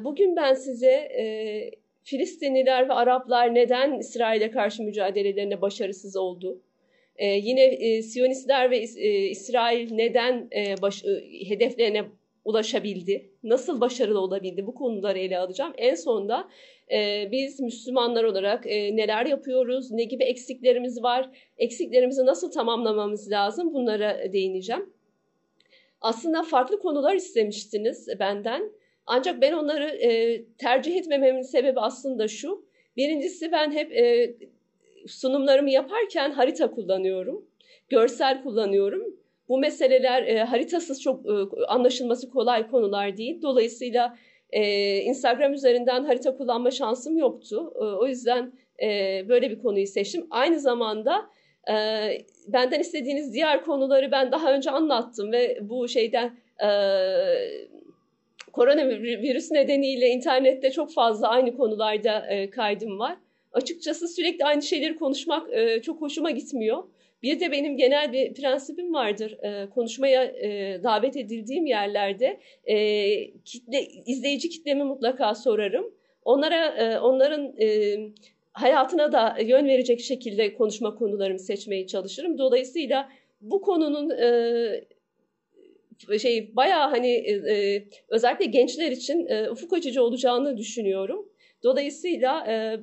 Bugün ben size e, Filistinliler ve Araplar neden İsrail'e karşı mücadelelerinde başarısız oldu? E, yine e, Siyonistler ve e, İsrail neden e, baş, e, hedeflerine ulaşabildi? Nasıl başarılı olabildi? Bu konuları ele alacağım. En sonunda e, biz Müslümanlar olarak e, neler yapıyoruz? Ne gibi eksiklerimiz var? Eksiklerimizi nasıl tamamlamamız lazım? Bunlara değineceğim. Aslında farklı konular istemiştiniz benden. Ancak ben onları e, tercih etmememin sebebi aslında şu. Birincisi ben hep e, sunumlarımı yaparken harita kullanıyorum. Görsel kullanıyorum. Bu meseleler e, haritasız çok e, anlaşılması kolay konular değil. Dolayısıyla e, Instagram üzerinden harita kullanma şansım yoktu. E, o yüzden e, böyle bir konuyu seçtim. Aynı zamanda e, benden istediğiniz diğer konuları ben daha önce anlattım ve bu şeyden e, koronavirüs nedeniyle internette çok fazla aynı konularda e, kaydım var. Açıkçası sürekli aynı şeyleri konuşmak e, çok hoşuma gitmiyor. Bir de benim genel bir prensibim vardır. E, konuşmaya e, davet edildiğim yerlerde e, kitle izleyici kitlemi mutlaka sorarım. Onlara e, onların e, hayatına da yön verecek şekilde konuşma konularımı seçmeye çalışırım. Dolayısıyla bu konunun e, şey bayağı hani e, e, özellikle gençler için e, ufuk açıcı olacağını düşünüyorum. Dolayısıyla e,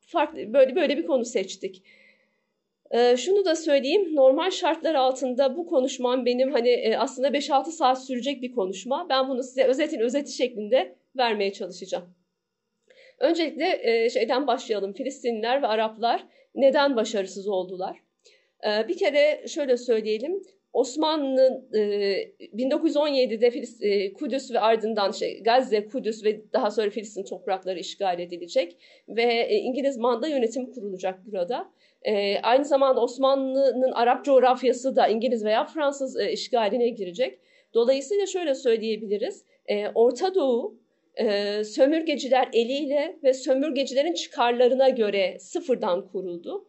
farklı böyle böyle bir konu seçtik. E, şunu da söyleyeyim, normal şartlar altında bu konuşmam benim hani e, aslında 5-6 saat sürecek bir konuşma. Ben bunu size özetin özeti şeklinde vermeye çalışacağım. Öncelikle e, şeyden başlayalım. Filistinliler ve Araplar neden başarısız oldular? E, bir kere şöyle söyleyelim. Osmanlı e, 1917'de Filist, e, Kudüs ve ardından şey, Gazze, Kudüs ve daha sonra Filistin toprakları işgal edilecek ve e, İngiliz manda yönetim kurulacak burada. E, aynı zamanda Osmanlı'nın Arap coğrafyası da İngiliz veya Fransız e, işgaline girecek. Dolayısıyla şöyle söyleyebiliriz. E, Orta Doğu e, sömürgeciler eliyle ve sömürgecilerin çıkarlarına göre sıfırdan kuruldu.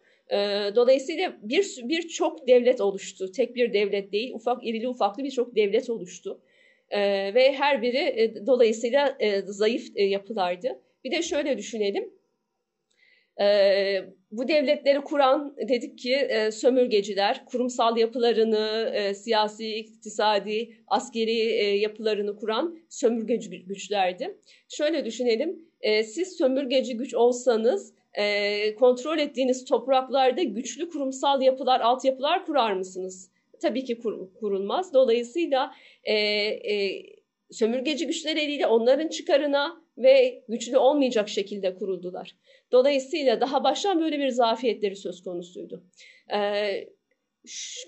Dolayısıyla bir birçok devlet oluştu. Tek bir devlet değil, ufak irili ufaklı birçok devlet oluştu. Ve her biri dolayısıyla zayıf yapılardı. Bir de şöyle düşünelim. Bu devletleri kuran dedik ki sömürgeciler kurumsal yapılarını, siyasi, iktisadi, askeri yapılarını kuran sömürgeci güçlerdi. Şöyle düşünelim, siz sömürgeci güç olsanız e, kontrol ettiğiniz topraklarda güçlü kurumsal yapılar, altyapılar kurar mısınız? Tabii ki kur, kurulmaz. Dolayısıyla e, e, sömürgeci güçler eliyle onların çıkarına ve güçlü olmayacak şekilde kuruldular. Dolayısıyla daha baştan böyle bir zafiyetleri söz konusuydu. Ee,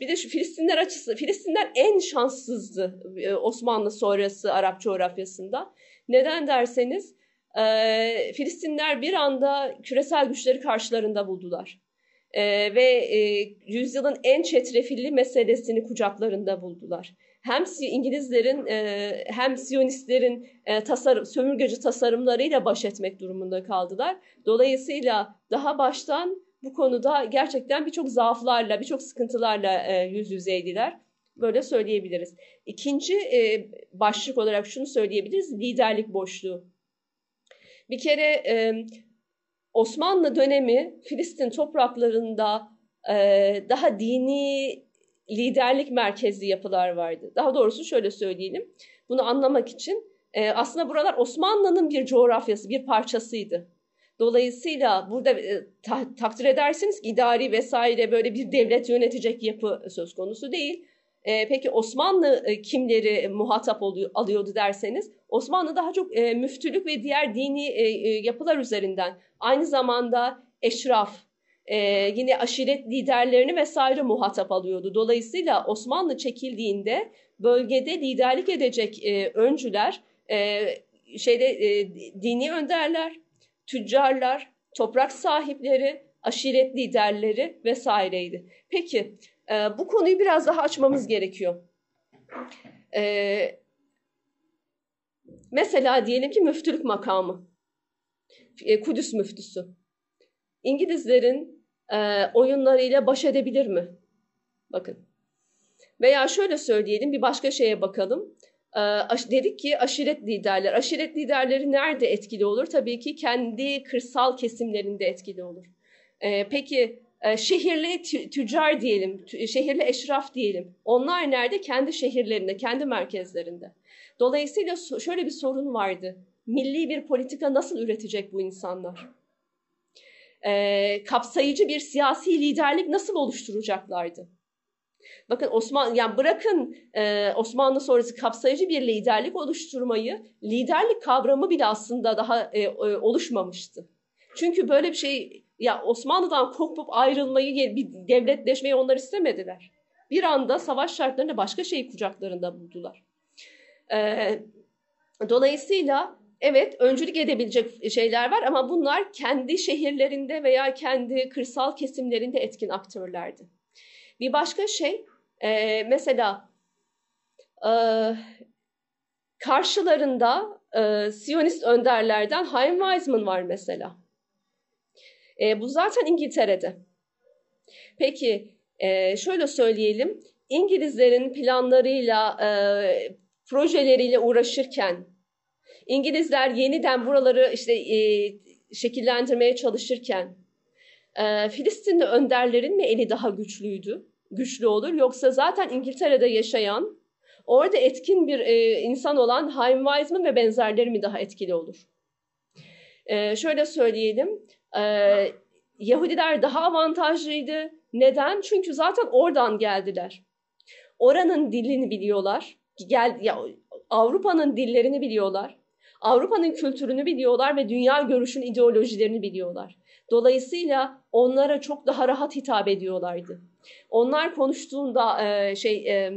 bir de şu Filistinler açısı, Filistinler en şanssızdı Osmanlı sonrası Arap coğrafyasında. Neden derseniz e, Filistinler bir anda küresel güçleri karşılarında buldular. E, ve e, yüzyılın en çetrefilli meselesini kucaklarında buldular. Hem İngilizlerin e, hem Siyonistlerin e, tasarım, sömürgeci tasarımlarıyla baş etmek durumunda kaldılar. Dolayısıyla daha baştan bu konuda gerçekten birçok zaaflarla, birçok sıkıntılarla e, yüz yüzeydiler. Böyle söyleyebiliriz. İkinci e, başlık olarak şunu söyleyebiliriz, liderlik boşluğu. Bir kere e, Osmanlı dönemi Filistin topraklarında e, daha dini liderlik merkezli yapılar vardı. Daha doğrusu şöyle söyleyelim. Bunu anlamak için e, aslında buralar Osmanlı'nın bir coğrafyası, bir parçasıydı. Dolayısıyla burada ta, takdir edersiniz ki idari vesaire böyle bir devlet yönetecek yapı söz konusu değil. E, peki Osmanlı e, kimleri muhatap oluyor, alıyordu derseniz Osmanlı daha çok e, müftülük ve diğer dini e, e, yapılar üzerinden aynı zamanda eşraf, e, yine aşiret liderlerini vesaire muhatap alıyordu. Dolayısıyla Osmanlı çekildiğinde bölgede liderlik edecek e, öncüler, e, şeyde e, dini önderler, tüccarlar, toprak sahipleri, aşiret liderleri vesaireydi. Peki e, bu konuyu biraz daha açmamız gerekiyor. E, mesela diyelim ki müftülük makamı, e, Kudüs müftüsü. İngilizlerin e, oyunlarıyla baş edebilir mi? Bakın. Veya şöyle söyleyelim bir başka şeye bakalım. dedik ki aşiret liderler. Aşiret liderleri nerede etkili olur? Tabii ki kendi kırsal kesimlerinde etkili olur. Peki şehirli tüccar diyelim, şehirli eşraf diyelim. Onlar nerede? Kendi şehirlerinde, kendi merkezlerinde. Dolayısıyla şöyle bir sorun vardı. Milli bir politika nasıl üretecek bu insanlar? Ee, kapsayıcı bir siyasi liderlik nasıl oluşturacaklardı? Bakın Osman yani bırakın e, Osmanlı sonrası kapsayıcı bir liderlik oluşturmayı, liderlik kavramı bile aslında daha e, e, oluşmamıştı. Çünkü böyle bir şey ya Osmanlı'dan kopup ayrılmayı, bir devletleşmeyi onlar istemediler. Bir anda savaş şartlarında başka şeyi kucaklarında buldular. E, dolayısıyla evet öncülük edebilecek şeyler var ama bunlar kendi şehirlerinde veya kendi kırsal kesimlerinde etkin aktörlerdi. Bir başka şey e, mesela e, karşılarında e, Siyonist önderlerden Chaim Weizmann var mesela. E, bu zaten İngiltere'de. Peki e, şöyle söyleyelim. İngilizlerin planlarıyla, e, projeleriyle uğraşırken, İngilizler yeniden buraları işte e, şekillendirmeye çalışırken, e, Filistinli önderlerin mi eli daha güçlüydü? Güçlü olur. Yoksa zaten İngiltere'de yaşayan, orada etkin bir e, insan olan Chaim Weizmann ve benzerleri mi daha etkili olur? E, şöyle söyleyelim, e, Yahudiler daha avantajlıydı. Neden? Çünkü zaten oradan geldiler. Oranın dilini biliyorlar. Gel, ya, Avrupa'nın dillerini biliyorlar. Avrupa'nın kültürünü biliyorlar ve dünya görüşün ideolojilerini biliyorlar. Dolayısıyla onlara çok daha rahat hitap ediyorlardı. Onlar konuştuğunda e, şey e,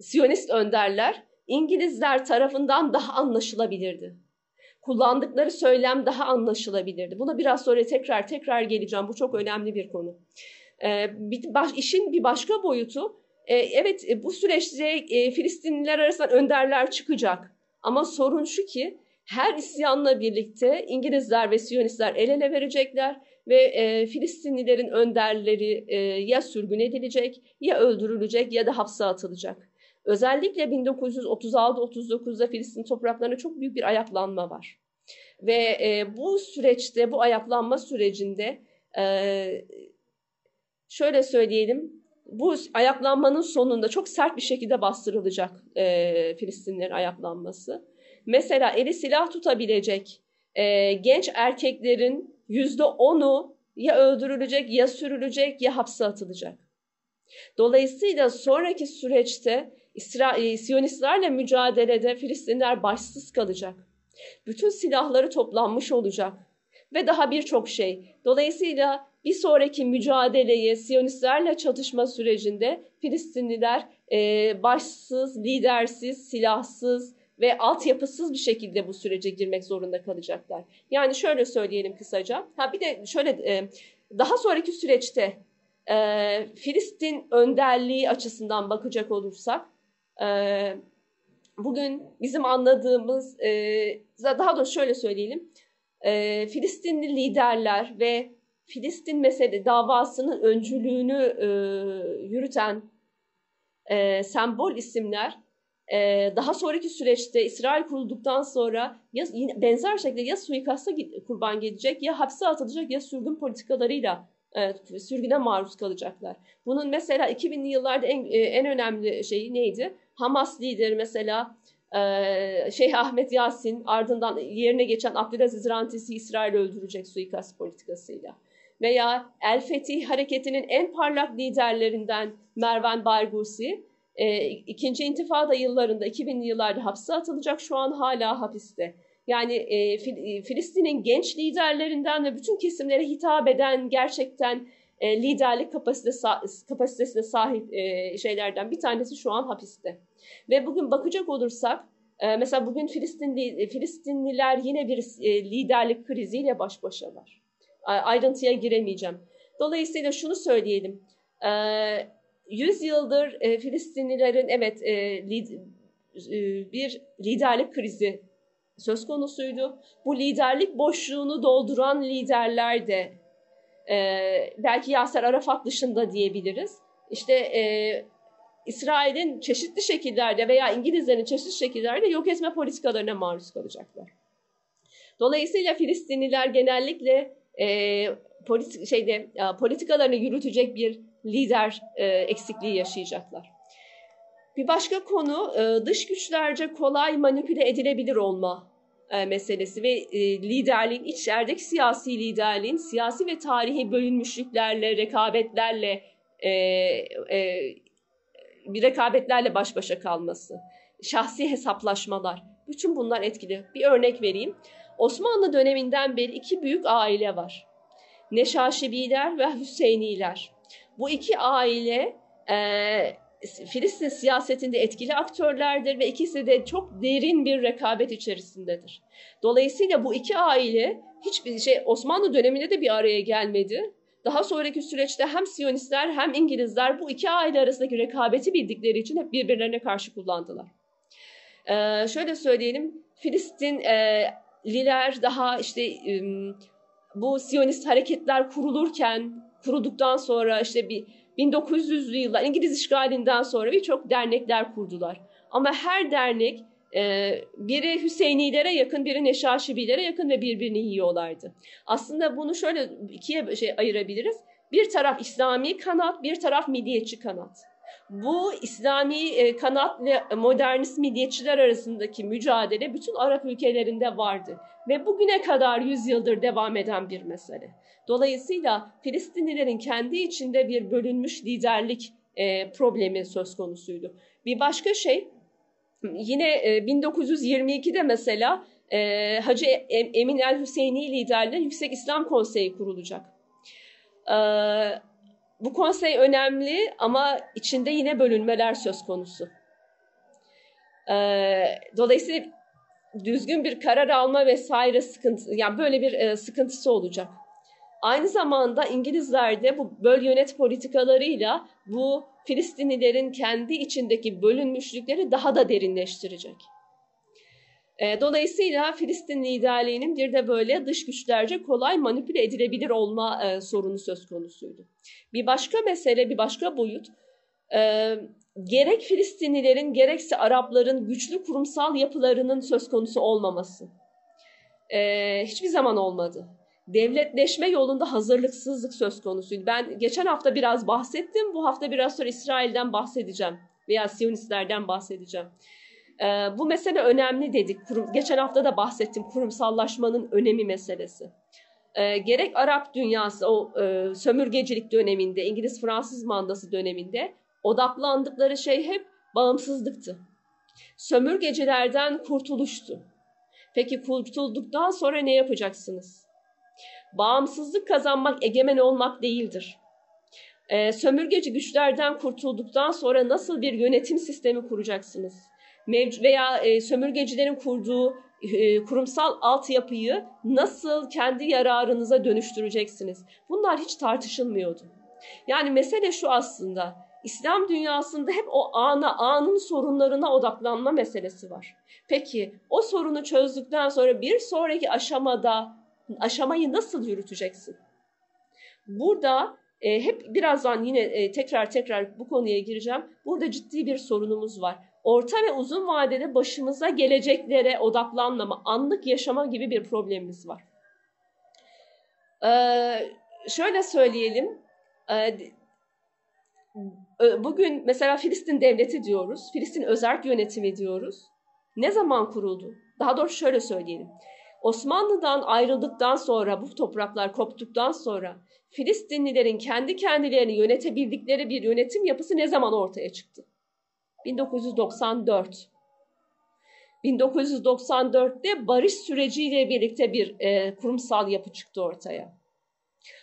Siyonist önderler İngilizler tarafından daha anlaşılabilirdi. Kullandıkları söylem daha anlaşılabilirdi. Buna biraz sonra tekrar tekrar geleceğim. Bu çok önemli bir konu. E, bir, baş, işin bir başka boyutu, e, evet bu süreçte e, Filistinliler arasında önderler çıkacak. Ama sorun şu ki her isyanla birlikte İngilizler ve Siyonistler el ele verecekler ve e, Filistinlilerin önderleri e, ya sürgün edilecek ya öldürülecek ya da hapse atılacak. Özellikle 1936-39'da Filistin topraklarına çok büyük bir ayaklanma var. Ve e, bu süreçte, bu ayaklanma sürecinde e, şöyle söyleyelim, bu ayaklanmanın sonunda çok sert bir şekilde bastırılacak e, Filistinlerin ayaklanması. Mesela eli silah tutabilecek e, genç erkeklerin yüzde onu ya öldürülecek ya sürülecek ya hapse atılacak. Dolayısıyla sonraki süreçte İsra e, Siyonistlerle mücadelede Filistinler başsız kalacak. Bütün silahları toplanmış olacak ve daha birçok şey. Dolayısıyla bir sonraki mücadeleyi Siyonistlerle çatışma sürecinde Filistinliler e, başsız, lidersiz, silahsız, ve altyapısız bir şekilde bu sürece girmek zorunda kalacaklar. Yani şöyle söyleyelim kısaca. Ha bir de şöyle e, daha sonraki süreçte e, Filistin önderliği açısından bakacak olursak e, bugün bizim anladığımız e, daha da şöyle söyleyelim. E, Filistinli liderler ve Filistin mesele davasının öncülüğünü e, yürüten e, sembol isimler ee, daha sonraki süreçte İsrail kurulduktan sonra ya benzer şekilde ya suikasta kurban gelecek ya hapse atılacak ya sürgün politikalarıyla e, sürgüne maruz kalacaklar. Bunun mesela 2000'li yıllarda en, e, en önemli şeyi neydi? Hamas lideri mesela e, Şeyh Ahmet Yasin ardından yerine geçen Abdülaziz Rantisi İsrail öldürecek suikast politikasıyla. Veya El Fetih hareketinin en parlak liderlerinden Mervan Bargusi e, ikinci intifada yıllarında 2000'li yıllarda hapse atılacak şu an hala hapiste. Yani e, Filistin'in genç liderlerinden ve bütün kesimlere hitap eden gerçekten e, liderlik kapasitesi, kapasitesine sahip e, şeylerden bir tanesi şu an hapiste. Ve bugün bakacak olursak e, mesela bugün Filistinli, Filistinliler yine bir e, liderlik kriziyle baş başalar. Ayrıntıya giremeyeceğim. Dolayısıyla şunu söyleyelim. E, 100 yıldır e, Filistinlilerin evet e, lid, e, bir liderlik krizi söz konusuydu. Bu liderlik boşluğunu dolduran liderler de e, belki Yaser Arafat dışında diyebiliriz. İşte e, İsrail'in çeşitli şekillerde veya İngilizlerin çeşitli şekillerde yok etme politikalarına maruz kalacaklar. Dolayısıyla Filistinliler genellikle e, politik şeyde politikalarını yürütecek bir lider e, eksikliği yaşayacaklar. Bir başka konu e, dış güçlerce kolay manipüle edilebilir olma e, meselesi ve e, liderliğin, içerideki siyasi liderliğin siyasi ve tarihi bölünmüşlüklerle, rekabetlerle e, e, bir rekabetlerle baş başa kalması, şahsi hesaplaşmalar, bütün bunlar etkili. Bir örnek vereyim. Osmanlı döneminden beri iki büyük aile var. Neşaşibiler ve Hüseyniler. Bu iki aile e, Filistin siyasetinde etkili aktörlerdir ve ikisi de çok derin bir rekabet içerisindedir. Dolayısıyla bu iki aile hiçbir şey Osmanlı döneminde de bir araya gelmedi. Daha sonraki süreçte hem Siyonistler hem İngilizler bu iki aile arasındaki rekabeti bildikleri için hep birbirlerine karşı kullandılar. Ee, şöyle söyleyelim, Filistinliler daha işte bu Siyonist hareketler kurulurken, kurulduktan sonra işte bir 1900'lü yıllar İngiliz işgalinden sonra birçok dernekler kurdular. Ama her dernek e, biri Hüseyinilere yakın, biri Neşaşibilere yakın ve birbirini yiyorlardı. Aslında bunu şöyle ikiye şey ayırabiliriz. Bir taraf İslami kanat, bir taraf milliyetçi kanat. Bu İslami e, kanat ve modernist milliyetçiler arasındaki mücadele bütün Arap ülkelerinde vardı ve bugüne kadar yüzyıldır devam eden bir mesele. Dolayısıyla Filistinlilerin kendi içinde bir bölünmüş liderlik e, problemi söz konusuydu. Bir başka şey yine e, 1922'de mesela e, Hacı Emin El Hüseyini liderliğinde Yüksek İslam Konseyi kurulacak. Bu konsey önemli ama içinde yine bölünmeler söz konusu. E, dolayısıyla düzgün bir karar alma vesaire sıkıntı, yani böyle bir e, sıkıntısı olacak. Aynı zamanda İngilizler de bu böl yönet politikalarıyla bu Filistinlilerin kendi içindeki bölünmüşlükleri daha da derinleştirecek. E, dolayısıyla Filistin liderliğinin bir de böyle dış güçlerce kolay manipüle edilebilir olma e, sorunu söz konusuydu. Bir başka mesele, bir başka boyut, e, gerek Filistinlilerin gerekse Arapların güçlü kurumsal yapılarının söz konusu olmaması. hiçbir zaman olmadı devletleşme yolunda hazırlıksızlık söz konusuydu. Ben geçen hafta biraz bahsettim. Bu hafta biraz sonra İsrail'den bahsedeceğim veya Siyonistlerden bahsedeceğim. Ee, bu mesele önemli dedik. Kurum, geçen hafta da bahsettim kurumsallaşmanın önemi meselesi. Ee, gerek Arap dünyası o e, sömürgecilik döneminde, İngiliz-Fransız mandası döneminde odaklandıkları şey hep bağımsızlıktı. Sömürgecilerden kurtuluştu. Peki kurtulduktan sonra ne yapacaksınız? bağımsızlık kazanmak, egemen olmak değildir. E, sömürgeci güçlerden kurtulduktan sonra nasıl bir yönetim sistemi kuracaksınız? Veya e, sömürgecilerin kurduğu e, kurumsal altyapıyı nasıl kendi yararınıza dönüştüreceksiniz? Bunlar hiç tartışılmıyordu. Yani mesele şu aslında. İslam dünyasında hep o ana, anın sorunlarına odaklanma meselesi var. Peki o sorunu çözdükten sonra bir sonraki aşamada aşamayı nasıl yürüteceksin? Burada e, hep birazdan yine e, tekrar tekrar bu konuya gireceğim. Burada ciddi bir sorunumuz var. Orta ve uzun vadede başımıza geleceklere odaklanmama, anlık yaşama gibi bir problemimiz var. Ee, şöyle söyleyelim. E, bugün mesela Filistin devleti diyoruz. Filistin özerk yönetimi diyoruz. Ne zaman kuruldu? Daha doğrusu şöyle söyleyelim. Osmanlı'dan ayrıldıktan sonra, bu topraklar koptuktan sonra Filistinlilerin kendi kendilerini yönetebildikleri bir yönetim yapısı ne zaman ortaya çıktı? 1994. 1994'te barış süreciyle birlikte bir e, kurumsal yapı çıktı ortaya.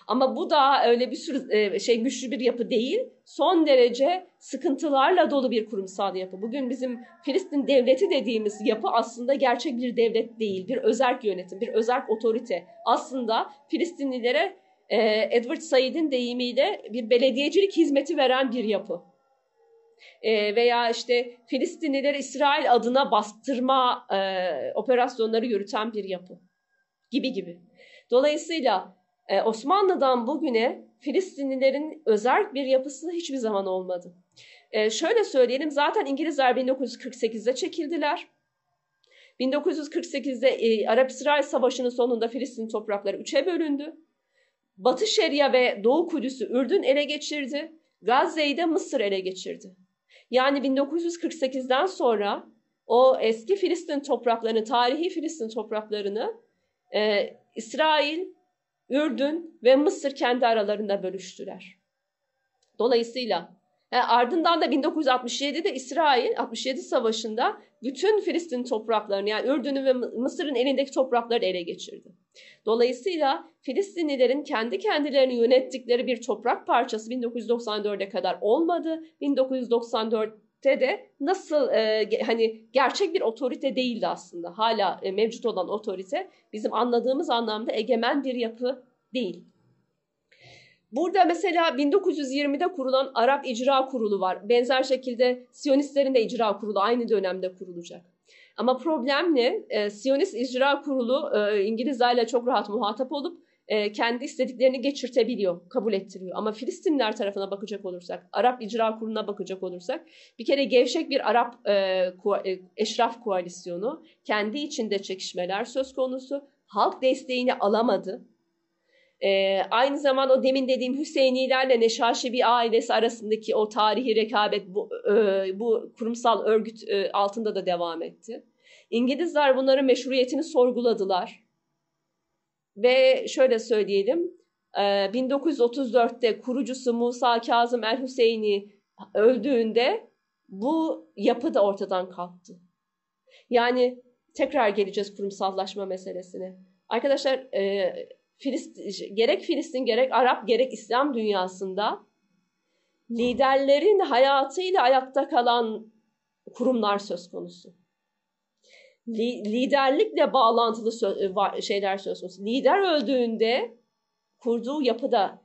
Ama bu da öyle bir sürü e, şey güçlü bir yapı değil. Son derece sıkıntılarla dolu bir kurumsal yapı. Bugün bizim Filistin devleti dediğimiz yapı aslında gerçek bir devlet değil. Bir özerk yönetim, bir özerk otorite. Aslında Filistinlilere e, Edward Said'in deyimiyle bir belediyecilik hizmeti veren bir yapı. E, veya işte Filistinlileri İsrail adına bastırma operasyonları yürüten bir yapı gibi gibi. Dolayısıyla ee, Osmanlı'dan bugüne Filistinlilerin özerk bir yapısı hiçbir zaman olmadı. E, şöyle söyleyelim zaten İngilizler 1948'de çekildiler. 1948'de e, Arap-İsrail Savaşı'nın sonunda Filistin toprakları üçe bölündü. Batı Şeria ve Doğu Kudüs'ü Ürdün ele geçirdi. Gazze'yi de Mısır ele geçirdi. Yani 1948'den sonra o eski Filistin topraklarını, tarihi Filistin topraklarını e, İsrail, Ürdün ve Mısır kendi aralarında bölüştüler. Dolayısıyla yani ardından da 1967'de İsrail 67 Savaşı'nda bütün Filistin topraklarını yani Ürdün'ün ve Mısır'ın elindeki toprakları ele geçirdi. Dolayısıyla Filistinlilerin kendi kendilerini yönettikleri bir toprak parçası 1994'e kadar olmadı. 1994'te de nasıl e, hani gerçek bir otorite değildi aslında. Hala e, mevcut olan otorite bizim anladığımız anlamda egemen bir yapı değil. Burada mesela 1920'de kurulan Arap İcra Kurulu var. Benzer şekilde Siyonistlerin de İcra Kurulu aynı dönemde kurulacak. Ama problem ne? E, Siyonist İcra Kurulu e, İngilizlerle çok rahat muhatap olup e, kendi istediklerini geçirtebiliyor, kabul ettiriyor. Ama Filistinler tarafına bakacak olursak, Arap İcra Kurulu'na bakacak olursak bir kere gevşek bir Arap e, e, eşraf koalisyonu, kendi içinde çekişmeler söz konusu, halk desteğini alamadı. E, aynı zamanda o demin dediğim Hüseyinilerle Neşaşebi ailesi arasındaki o tarihi rekabet bu, e, bu kurumsal örgüt e, altında da devam etti. İngilizler bunların meşruiyetini sorguladılar. Ve şöyle söyleyelim, e, 1934'te kurucusu Musa Kazım El Hüseyini öldüğünde bu yapı da ortadan kalktı. Yani tekrar geleceğiz kurumsallaşma meselesine. Arkadaşlar e, Filistin, gerek Filistin gerek Arap gerek İslam dünyasında liderlerin hayatıyla ayakta kalan kurumlar söz konusu. liderlikle bağlantılı şeyler söz konusu. Lider öldüğünde kurduğu yapı da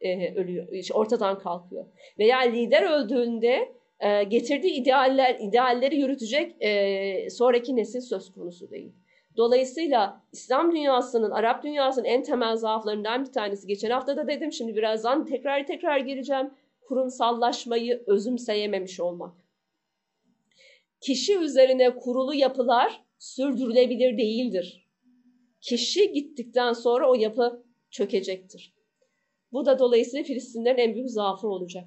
e, ölüyor, ortadan kalkıyor. Veya lider öldüğünde e, getirdiği idealler, idealleri yürütecek e, sonraki nesil söz konusu değil. Dolayısıyla İslam dünyasının, Arap dünyasının en temel zaaflarından bir tanesi. Geçen hafta da dedim şimdi birazdan tekrar tekrar geleceğim. Kurumsallaşmayı özümseyememiş olmak. Kişi üzerine kurulu yapılar sürdürülebilir değildir. Kişi gittikten sonra o yapı çökecektir. Bu da dolayısıyla Filistinlerin en büyük zaafı olacak.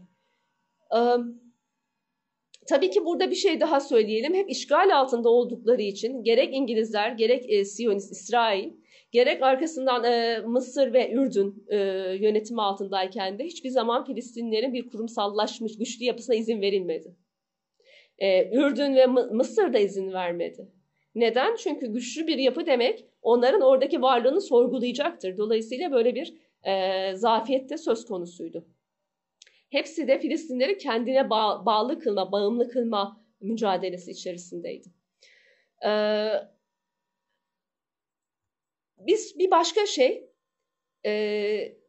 Tabii ki burada bir şey daha söyleyelim. Hep işgal altında oldukları için gerek İngilizler gerek e, Siyonist İsrail gerek arkasından e, Mısır ve Ürdün e, yönetimi altındayken de hiçbir zaman Filistinlerin bir kurumsallaşmış güçlü yapısına izin verilmedi. E, Ürdün ve Mısır da izin vermedi. Neden? Çünkü güçlü bir yapı demek onların oradaki varlığını sorgulayacaktır. Dolayısıyla böyle bir e, zafiyet söz konusuydu. Hepsi de Filistinleri kendine bağ, bağlı kılma, bağımlı kılma mücadelesi içerisindeydi. Ee, biz bir başka şey, e,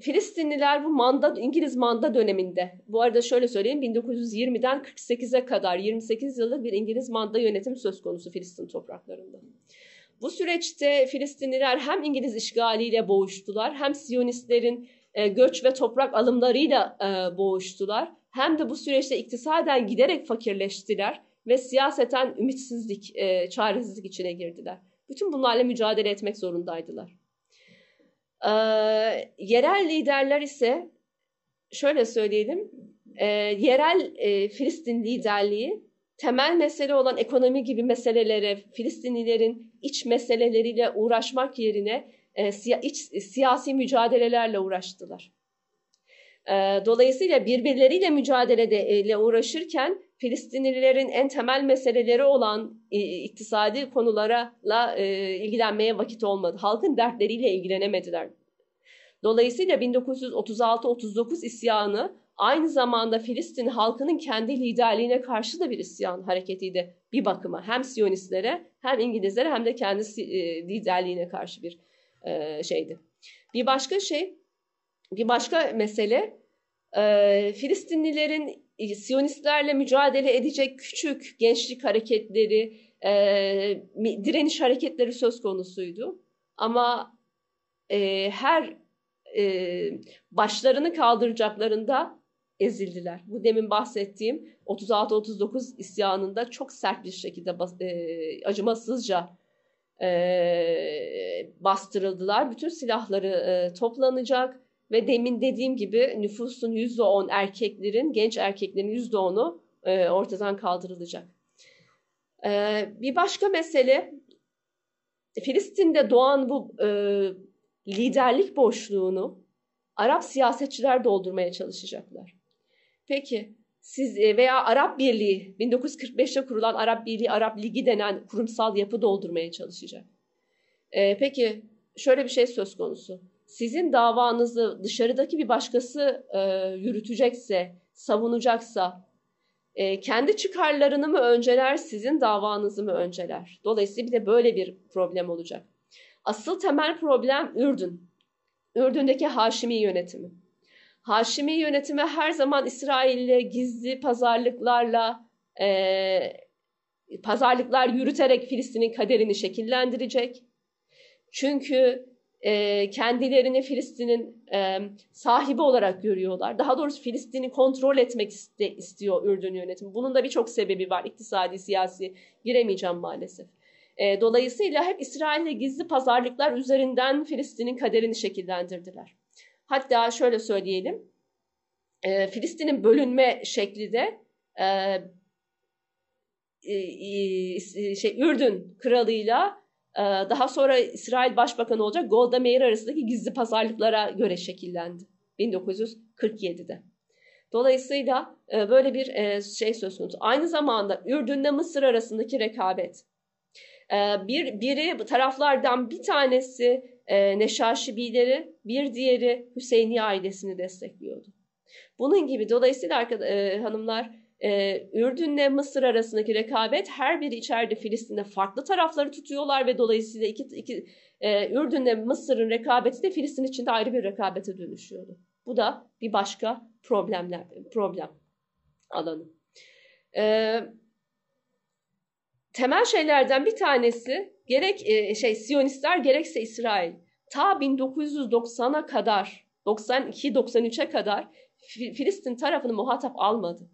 Filistinliler bu manda, İngiliz manda döneminde, bu arada şöyle söyleyeyim 1920'den 48'e kadar 28 yıllık bir İngiliz manda yönetim söz konusu Filistin topraklarında. Bu süreçte Filistinliler hem İngiliz işgaliyle boğuştular hem Siyonistlerin e, göç ve toprak alımlarıyla e, boğuştular. Hem de bu süreçte iktisaden giderek fakirleştiler ve siyaseten ümitsizlik, e, çaresizlik içine girdiler. Bütün bunlarla mücadele etmek zorundaydılar. Yerel liderler ise şöyle söyleyelim, yerel Filistin liderliği temel mesele olan ekonomi gibi meselelere, Filistinlilerin iç meseleleriyle uğraşmak yerine e, iç, siyasi mücadelelerle uğraştılar. E, dolayısıyla birbirleriyle mücadeleyle uğraşırken Filistinlilerin en temel meseleleri olan e, iktisadi konularla ilgilenmeye vakit olmadı. Halkın dertleriyle ilgilenemediler. Dolayısıyla 1936-39 isyanı aynı zamanda Filistin halkının kendi liderliğine karşı da bir isyan hareketiydi bir bakıma. Hem Siyonistlere hem İngilizlere hem de kendi liderliğine karşı bir e, şeydi. Bir başka şey, bir başka mesele e, Filistinlilerin Siyonistlerle mücadele edecek küçük gençlik hareketleri, e, direniş hareketleri söz konusuydu. Ama e, her e, başlarını kaldıracaklarında ezildiler. Bu demin bahsettiğim 36-39 isyanında çok sert bir şekilde e, acımasızca e, bastırıldılar. Bütün silahları e, toplanacak ve demin dediğim gibi nüfusun %10 erkeklerin, genç erkeklerin %10'u e, ortadan kaldırılacak. E, bir başka mesele Filistin'de doğan bu e, liderlik boşluğunu Arap siyasetçiler doldurmaya çalışacaklar. Peki siz e, veya Arap Birliği 1945'te kurulan Arap Birliği, Arap Ligi denen kurumsal yapı doldurmaya çalışacak. Ee, peki şöyle bir şey söz konusu. Sizin davanızı dışarıdaki bir başkası e, yürütecekse, savunacaksa, e, kendi çıkarlarını mı önceler, sizin davanızı mı önceler? Dolayısıyla bir de böyle bir problem olacak. Asıl temel problem Ürdün. Ürdün'deki Haşimi yönetimi. Haşimi yönetimi her zaman İsrail'le gizli pazarlıklarla e, pazarlıklar yürüterek Filistin'in kaderini şekillendirecek. Çünkü e, kendilerini Filistin'in e, sahibi olarak görüyorlar. Daha doğrusu Filistin'i kontrol etmek iste, istiyor Ürdün yönetimi. Bunun da birçok sebebi var. İktisadi, siyasi giremeyeceğim maalesef. E, dolayısıyla hep İsrail'le gizli pazarlıklar üzerinden Filistin'in kaderini şekillendirdiler. Hatta şöyle söyleyelim, e, Filistin'in bölünme şekli de e, e, şey Ürdün kralıyla e, daha sonra İsrail Başbakanı olacak Golda Meir arasındaki gizli pazarlıklara göre şekillendi 1947'de. Dolayısıyla e, böyle bir e, şey söz konusu. Aynı zamanda Ürdün'le Mısır arasındaki rekabet. E, bir biri taraflardan bir tanesi e, Neşaşibileri, bir diğeri Hüseyini ailesini destekliyordu. Bunun gibi dolayısıyla arkadaş, e, hanımlar e, Ürdün'le Mısır arasındaki rekabet her biri içeride Filistin'de farklı tarafları tutuyorlar ve dolayısıyla iki, iki e, Ürdün'le Mısır'ın rekabeti de Filistin içinde ayrı bir rekabete dönüşüyordu. Bu da bir başka problemler problem alanı. E, temel şeylerden bir tanesi gerek e, şey Siyonistler gerekse İsrail ta 1990'a kadar 92-93'e kadar Filistin tarafını muhatap almadı.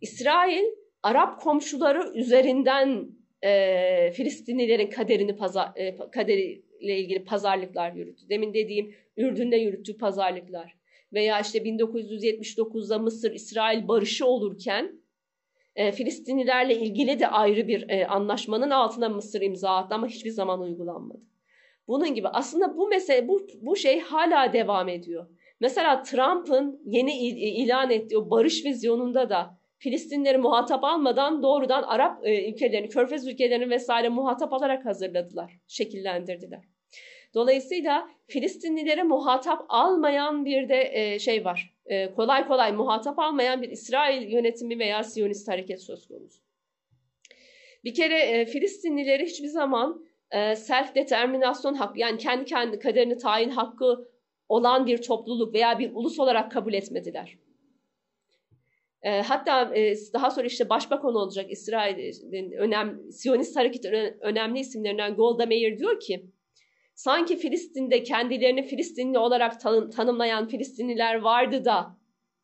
İsrail Arap komşuları üzerinden e, Filistinlilerin kaderini pazar, e, kaderiyle ilgili pazarlıklar yürüttü. Demin dediğim Ürdün'de yürüttüğü pazarlıklar veya işte 1979'da Mısır-İsrail barışı olurken e, Filistinlilerle ilgili de ayrı bir e, anlaşmanın altına Mısır imza attı ama hiçbir zaman uygulanmadı. Bunun gibi aslında bu mesele bu, bu şey hala devam ediyor. Mesela Trump'ın yeni ilan ettiği o barış vizyonunda da Filistinleri muhatap almadan doğrudan Arap e, ülkelerini, Körfez ülkelerini vesaire muhatap alarak hazırladılar, şekillendirdiler. Dolayısıyla Filistinlilere muhatap almayan bir de e, şey var. E, kolay kolay muhatap almayan bir İsrail yönetimi veya Siyonist hareket söz konusu. Bir kere e, Filistinlileri hiçbir zaman e, self determinasyon hakkı yani kendi kendi kaderini tayin hakkı olan bir topluluk veya bir ulus olarak kabul etmediler. Hatta daha sonra işte başbakan olacak İsrail'in önem, Siyonist hareketin önemli isimlerinden Golda Meir diyor ki sanki Filistin'de kendilerini Filistinli olarak tanım, tanımlayan Filistinliler vardı da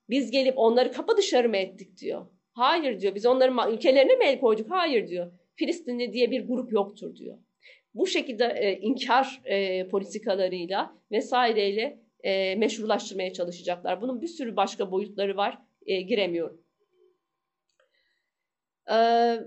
biz gelip onları kapı dışarı mı ettik diyor. Hayır diyor biz onların ülkelerine mi el koyduk? Hayır diyor. Filistinli diye bir grup yoktur diyor. Bu şekilde e, inkar e, politikalarıyla vesaireyle e, meşrulaştırmaya çalışacaklar. Bunun bir sürü başka boyutları var e, giremiyorum. Ee,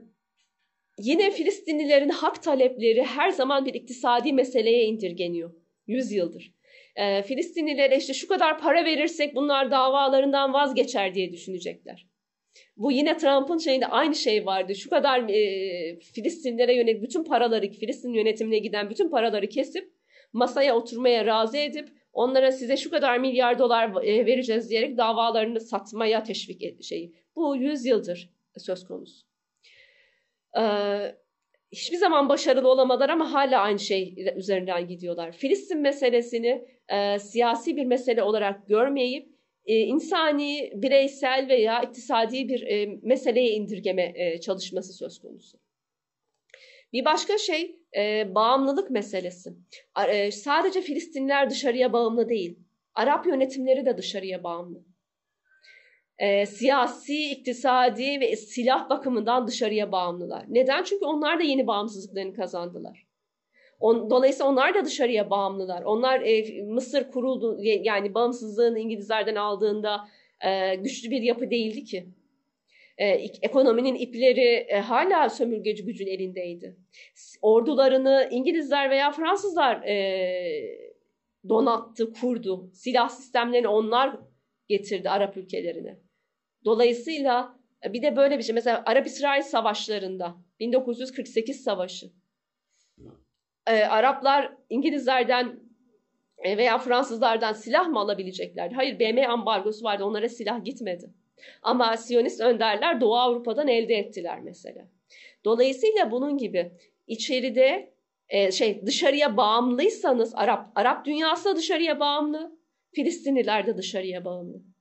yine Filistinlilerin hak talepleri her zaman bir iktisadi meseleye indirgeniyor. Yüzyıldır. Ee, Filistinlilere işte şu kadar para verirsek bunlar davalarından vazgeçer diye düşünecekler. Bu yine Trump'ın şeyinde aynı şey vardı. Şu kadar e, Filistinlere yönelik bütün paraları, Filistin yönetimine giden bütün paraları kesip masaya oturmaya razı edip Onlara size şu kadar milyar dolar e, vereceğiz diyerek davalarını satmaya teşvik et şeyi. Bu yüzyıldır söz konusu. Hiçbir zaman başarılı olamadılar ama hala aynı şey üzerinden gidiyorlar. Filistin meselesini e, siyasi bir mesele olarak görmeyip e, insani, bireysel veya iktisadi bir e, meseleye indirgeme e, çalışması söz konusu. Bir başka şey e, bağımlılık meselesi. E, sadece Filistinler dışarıya bağımlı değil. Arap yönetimleri de dışarıya bağımlı. E, siyasi, iktisadi ve silah bakımından dışarıya bağımlılar. Neden? Çünkü onlar da yeni bağımsızlıklarını kazandılar. On, dolayısıyla onlar da dışarıya bağımlılar. Onlar e, Mısır kuruldu yani bağımsızlığını İngilizlerden aldığında e, güçlü bir yapı değildi ki. E, ekonominin ipleri e, hala sömürgeci gücün elindeydi. Ordularını İngilizler veya Fransızlar e, donattı, kurdu. Silah sistemlerini onlar getirdi Arap ülkelerine. Dolayısıyla e, bir de böyle bir şey. Mesela Arap-İsrail savaşlarında 1948 savaşı. E, Araplar İngilizlerden e, veya Fransızlardan silah mı alabileceklerdi? Hayır BM ambargosu vardı onlara silah gitmedi. Ama Siyonist önderler Doğu Avrupa'dan elde ettiler mesela. Dolayısıyla bunun gibi içeride e, şey dışarıya bağımlıysanız Arap Arap dünyası dışarıya bağımlı, Filistinliler de dışarıya bağımlı.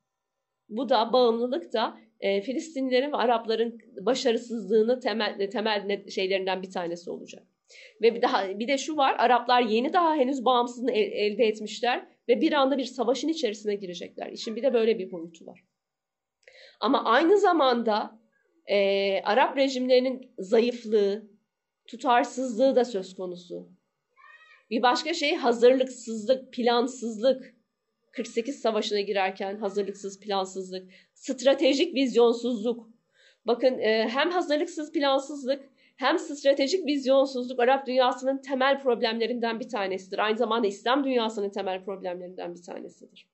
Bu da bağımlılık da e, Filistinlilerin ve Arapların başarısızlığını temel temel şeylerinden bir tanesi olacak. Ve bir daha bir de şu var Araplar yeni daha henüz bağımsızlığını el, elde etmişler ve bir anda bir savaşın içerisine girecekler. İşin bir de böyle bir boyutu var. Ama aynı zamanda e, Arap rejimlerinin zayıflığı, tutarsızlığı da söz konusu. Bir başka şey hazırlıksızlık, plansızlık. 48 savaşına girerken hazırlıksız, plansızlık, stratejik vizyonsuzluk. Bakın e, hem hazırlıksız, plansızlık hem stratejik vizyonsuzluk Arap dünyasının temel problemlerinden bir tanesidir. Aynı zamanda İslam dünyasının temel problemlerinden bir tanesidir.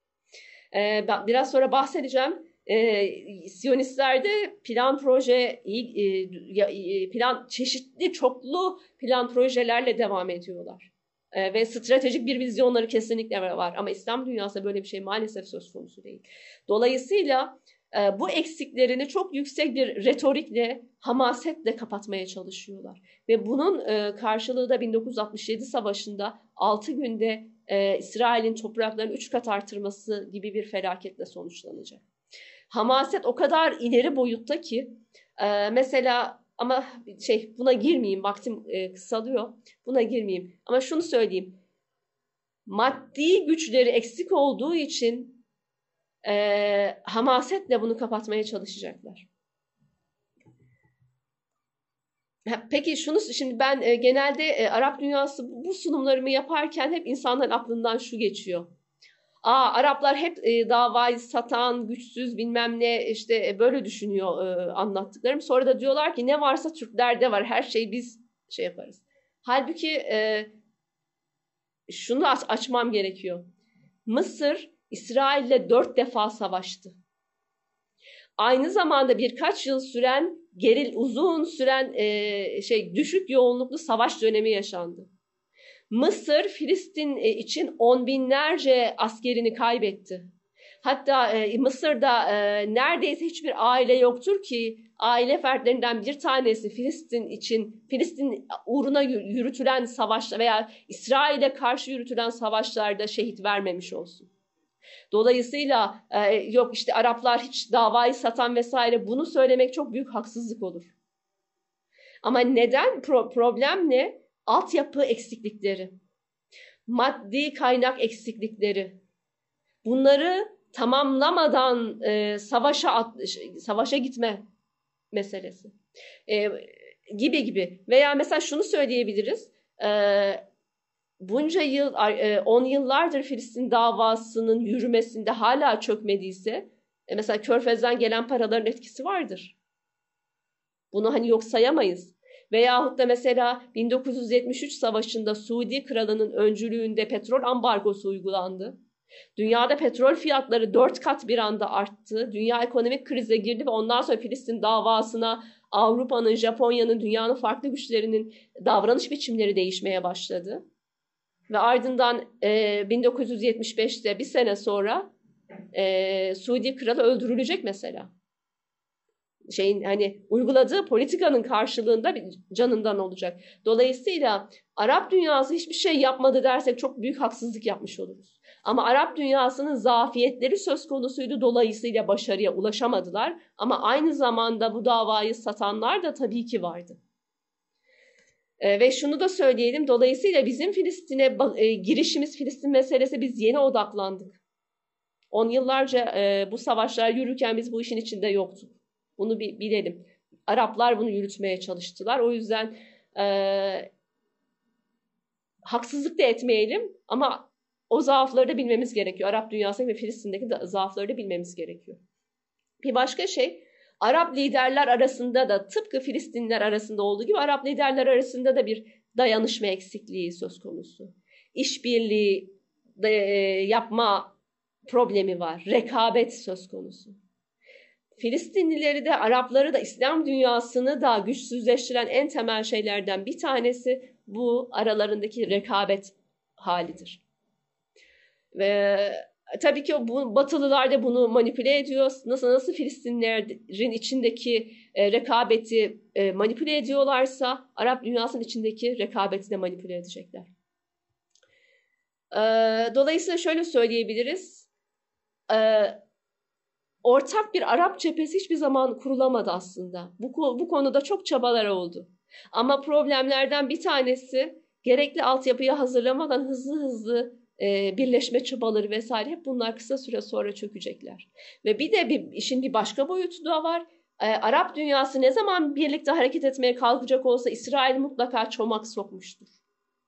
E, biraz sonra bahsedeceğim. E, Siyonistlerde plan proje, e, plan çeşitli çoklu plan projelerle devam ediyorlar. E, ve stratejik bir vizyonları kesinlikle var. Ama İslam dünyasında böyle bir şey maalesef söz konusu değil. Dolayısıyla e, bu eksiklerini çok yüksek bir retorikle, hamasetle kapatmaya çalışıyorlar. Ve bunun e, karşılığı da 1967 Savaşı'nda 6 günde e, İsrail'in topraklarını 3 kat artırması gibi bir felaketle sonuçlanacak. Hamaset o kadar ileri boyutta ki e, mesela ama şey buna girmeyeyim vaktim e, kısalıyor. Buna girmeyeyim. Ama şunu söyleyeyim. Maddi güçleri eksik olduğu için e, hamasetle bunu kapatmaya çalışacaklar. Peki şunu şimdi ben e, genelde e, Arap dünyası bu sunumlarımı yaparken hep insanların aklından şu geçiyor. Aa Araplar hep e, davayı satan, güçsüz bilmem ne işte e, böyle düşünüyor e, anlattıklarım. Sonra da diyorlar ki ne varsa Türklerde var her şeyi biz şey yaparız. Halbuki e, şunu aç, açmam gerekiyor. Mısır İsrail'le dört defa savaştı. Aynı zamanda birkaç yıl süren geril uzun süren e, şey düşük yoğunluklu savaş dönemi yaşandı. Mısır Filistin e, için on binlerce askerini kaybetti. Hatta e, Mısır'da e, neredeyse hiçbir aile yoktur ki aile fertlerinden bir tanesi Filistin için Filistin uğruna yürütülen savaşta veya İsrail'e karşı yürütülen savaşlarda şehit vermemiş olsun. Dolayısıyla yok işte Araplar hiç davayı satan vesaire bunu söylemek çok büyük haksızlık olur. Ama neden? Pro- problem ne? Altyapı eksiklikleri, maddi kaynak eksiklikleri. Bunları tamamlamadan e, savaşa at, savaşa gitme meselesi. E, gibi gibi. Veya mesela şunu söyleyebiliriz. E, bunca yıl, 10 e, yıllardır Filistin davasının yürümesinde hala çökmediyse, e, mesela Körfez'den gelen paraların etkisi vardır. Bunu hani yok sayamayız. Veyahut da mesela 1973 savaşında Suudi kralının öncülüğünde petrol ambargosu uygulandı. Dünyada petrol fiyatları dört kat bir anda arttı. Dünya ekonomik krize girdi ve ondan sonra Filistin davasına Avrupa'nın, Japonya'nın, dünyanın farklı güçlerinin davranış biçimleri değişmeye başladı. Ve ardından e, 1975'te bir sene sonra e, Suudi kralı öldürülecek mesela şeyin hani uyguladığı politikanın karşılığında bir canından olacak. Dolayısıyla Arap dünyası hiçbir şey yapmadı dersek çok büyük haksızlık yapmış oluruz. Ama Arap dünyasının zafiyetleri söz konusuydu dolayısıyla başarıya ulaşamadılar. Ama aynı zamanda bu davayı satanlar da tabii ki vardı. E, ve şunu da söyleyelim dolayısıyla bizim Filistin'e e, girişimiz Filistin meselesi biz yeni odaklandık. On yıllarca e, bu savaşlar yürürken biz bu işin içinde yoktuk. Bunu bir bilelim. Araplar bunu yürütmeye çalıştılar. O yüzden e, haksızlık da etmeyelim ama o zaafları da bilmemiz gerekiyor. Arap dünyası ve Filistin'deki zaafları da bilmemiz gerekiyor. Bir başka şey Arap liderler arasında da tıpkı Filistinliler arasında olduğu gibi Arap liderler arasında da bir dayanışma eksikliği söz konusu. İşbirliği e, yapma problemi var. Rekabet söz konusu. Filistinlileri de Arapları da İslam dünyasını da güçsüzleştiren en temel şeylerden bir tanesi bu aralarındaki rekabet halidir. Ve tabii ki bu Batılılar da bunu manipüle ediyor. Nasıl nasıl Filistinlerin içindeki e, rekabeti e, manipüle ediyorlarsa Arap dünyasının içindeki rekabeti de manipüle edecekler. E, dolayısıyla şöyle söyleyebiliriz. E, ortak bir Arap cephesi hiçbir zaman kurulamadı aslında. Bu, bu konuda çok çabalar oldu. Ama problemlerden bir tanesi gerekli altyapıyı hazırlamadan hızlı hızlı e, birleşme çabaları vesaire hep bunlar kısa süre sonra çökecekler. Ve bir de bir, işin bir başka boyutu da var. E, Arap dünyası ne zaman birlikte hareket etmeye kalkacak olsa İsrail mutlaka çomak sokmuştur.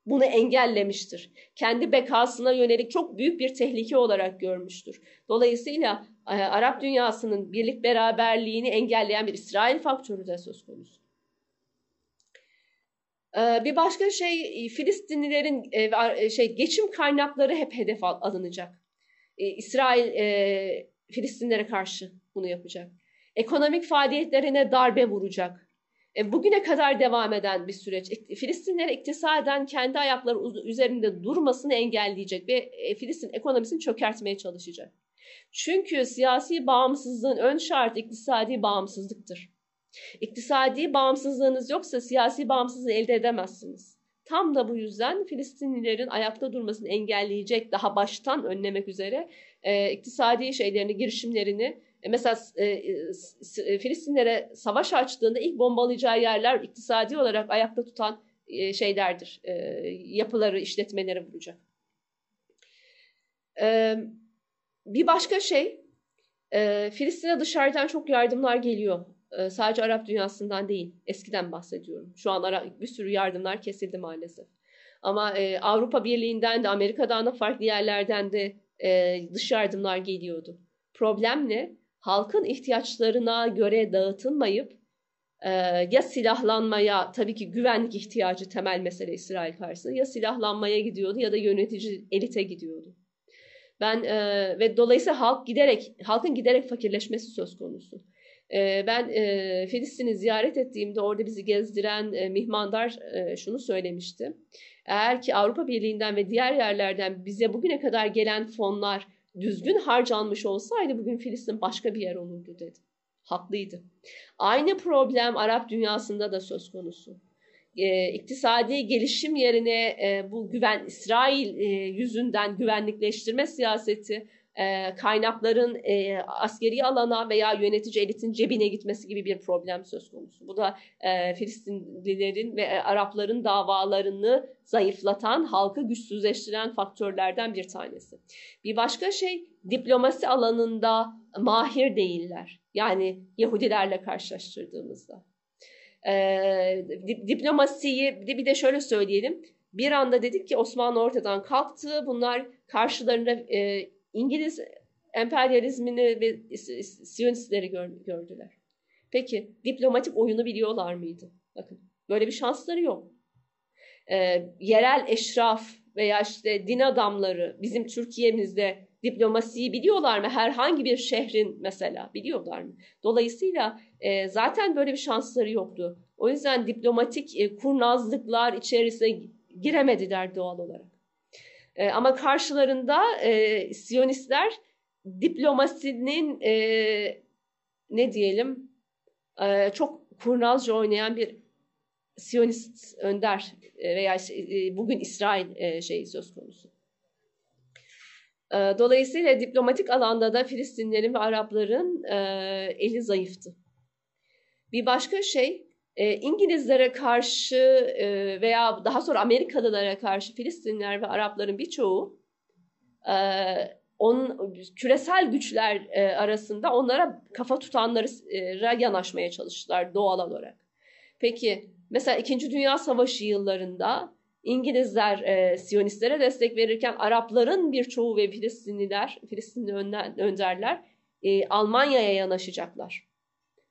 Bunu engellemiştir. Kendi bekasına yönelik çok büyük bir tehlike olarak görmüştür. Dolayısıyla Arap dünyasının birlik beraberliğini engelleyen bir İsrail faktörü de söz konusu. Ee, bir başka şey Filistinlilerin e, e, şey geçim kaynakları hep hedef alınacak. İsrail e, Filistinlere karşı bunu yapacak. Ekonomik faaliyetlerine darbe vuracak. Bugüne kadar devam eden bir süreç. Filistinlere iktisaden kendi ayakları üzerinde durmasını engelleyecek ve Filistin ekonomisini çökertmeye çalışacak. Çünkü siyasi bağımsızlığın ön şartı iktisadi bağımsızlıktır. İktisadi bağımsızlığınız yoksa siyasi bağımsızlığı elde edemezsiniz. Tam da bu yüzden Filistinlilerin ayakta durmasını engelleyecek, daha baştan önlemek üzere e, iktisadi şeylerini, girişimlerini e, mesela e, e, Filistinlere savaş açtığında ilk bombalayacağı yerler iktisadi olarak ayakta tutan e, şeylerdir. E, yapıları, işletmeleri vuracak. E, bir başka şey, e, Filistin'e dışarıdan çok yardımlar geliyor ee, sadece Arap dünyasından değil, eskiden bahsediyorum. Şu an bir sürü yardımlar kesildi maalesef. Ama e, Avrupa Birliği'nden de Amerika'dan da farklı yerlerden de e, dış yardımlar geliyordu. Problem ne? Halkın ihtiyaçlarına göre dağıtılmayıp e, ya silahlanmaya, tabii ki güvenlik ihtiyacı temel mesele İsrail karşısında ya silahlanmaya gidiyordu ya da yönetici elite gidiyordu. Ben e, ve dolayısıyla halk giderek halkın giderek fakirleşmesi söz konusu. Ee, ben e, Filistin'i ziyaret ettiğimde orada bizi gezdiren e, mihmandar e, şunu söylemişti. Eğer ki Avrupa Birliği'nden ve diğer yerlerden bize bugüne kadar gelen fonlar düzgün harcanmış olsaydı bugün Filistin başka bir yer olurdu dedi. Haklıydı. Aynı problem Arap dünyasında da söz konusu. E, iktisadi gelişim yerine e, bu güven İsrail e, yüzünden güvenlikleştirme siyaseti e, kaynakların e, askeri alana veya yönetici elitin cebine gitmesi gibi bir problem söz konusu. Bu da e, Filistinlilerin ve e, Arapların davalarını zayıflatan, halkı güçsüzleştiren faktörlerden bir tanesi. Bir başka şey diplomasi alanında mahir değiller. Yani Yahudilerle karşılaştırdığımızda. E, diplomasiyi bir de şöyle söyleyelim. Bir anda dedik ki Osmanlı ortadan kalktı. Bunlar karşılarında e, İngiliz emperyalizmini ve Siyonistleri gördüler. Peki diplomatik oyunu biliyorlar mıydı? Bakın böyle bir şansları yok. Ee, yerel eşraf veya işte din adamları bizim Türkiye'mizde diplomasiyi biliyorlar mı? Herhangi bir şehrin mesela biliyorlar mı? Dolayısıyla e, zaten böyle bir şansları yoktu. O yüzden diplomatik e, kurnazlıklar içerisine giremediler doğal olarak. E, ama karşılarında e, Siyonistler diplomasinin e, ne diyelim e, çok kurnazca oynayan bir Siyonist önder e, veya e, bugün İsrail e, şeyi söz konusu. E, dolayısıyla diplomatik alanda da Filistinlerin ve Arapların e, eli zayıftı. Bir başka şey e, İngilizlere karşı e, veya daha sonra Amerikalılara karşı Filistinler ve Arapların birçoğu on, küresel güçler arasında onlara kafa tutanlara yanaşmaya çalıştılar doğal olarak. Peki mesela İkinci Dünya Savaşı yıllarında İngilizler e, Siyonistlere destek verirken Arapların birçoğu ve Filistinliler, Filistinli önderler e, Almanya'ya yanaşacaklar.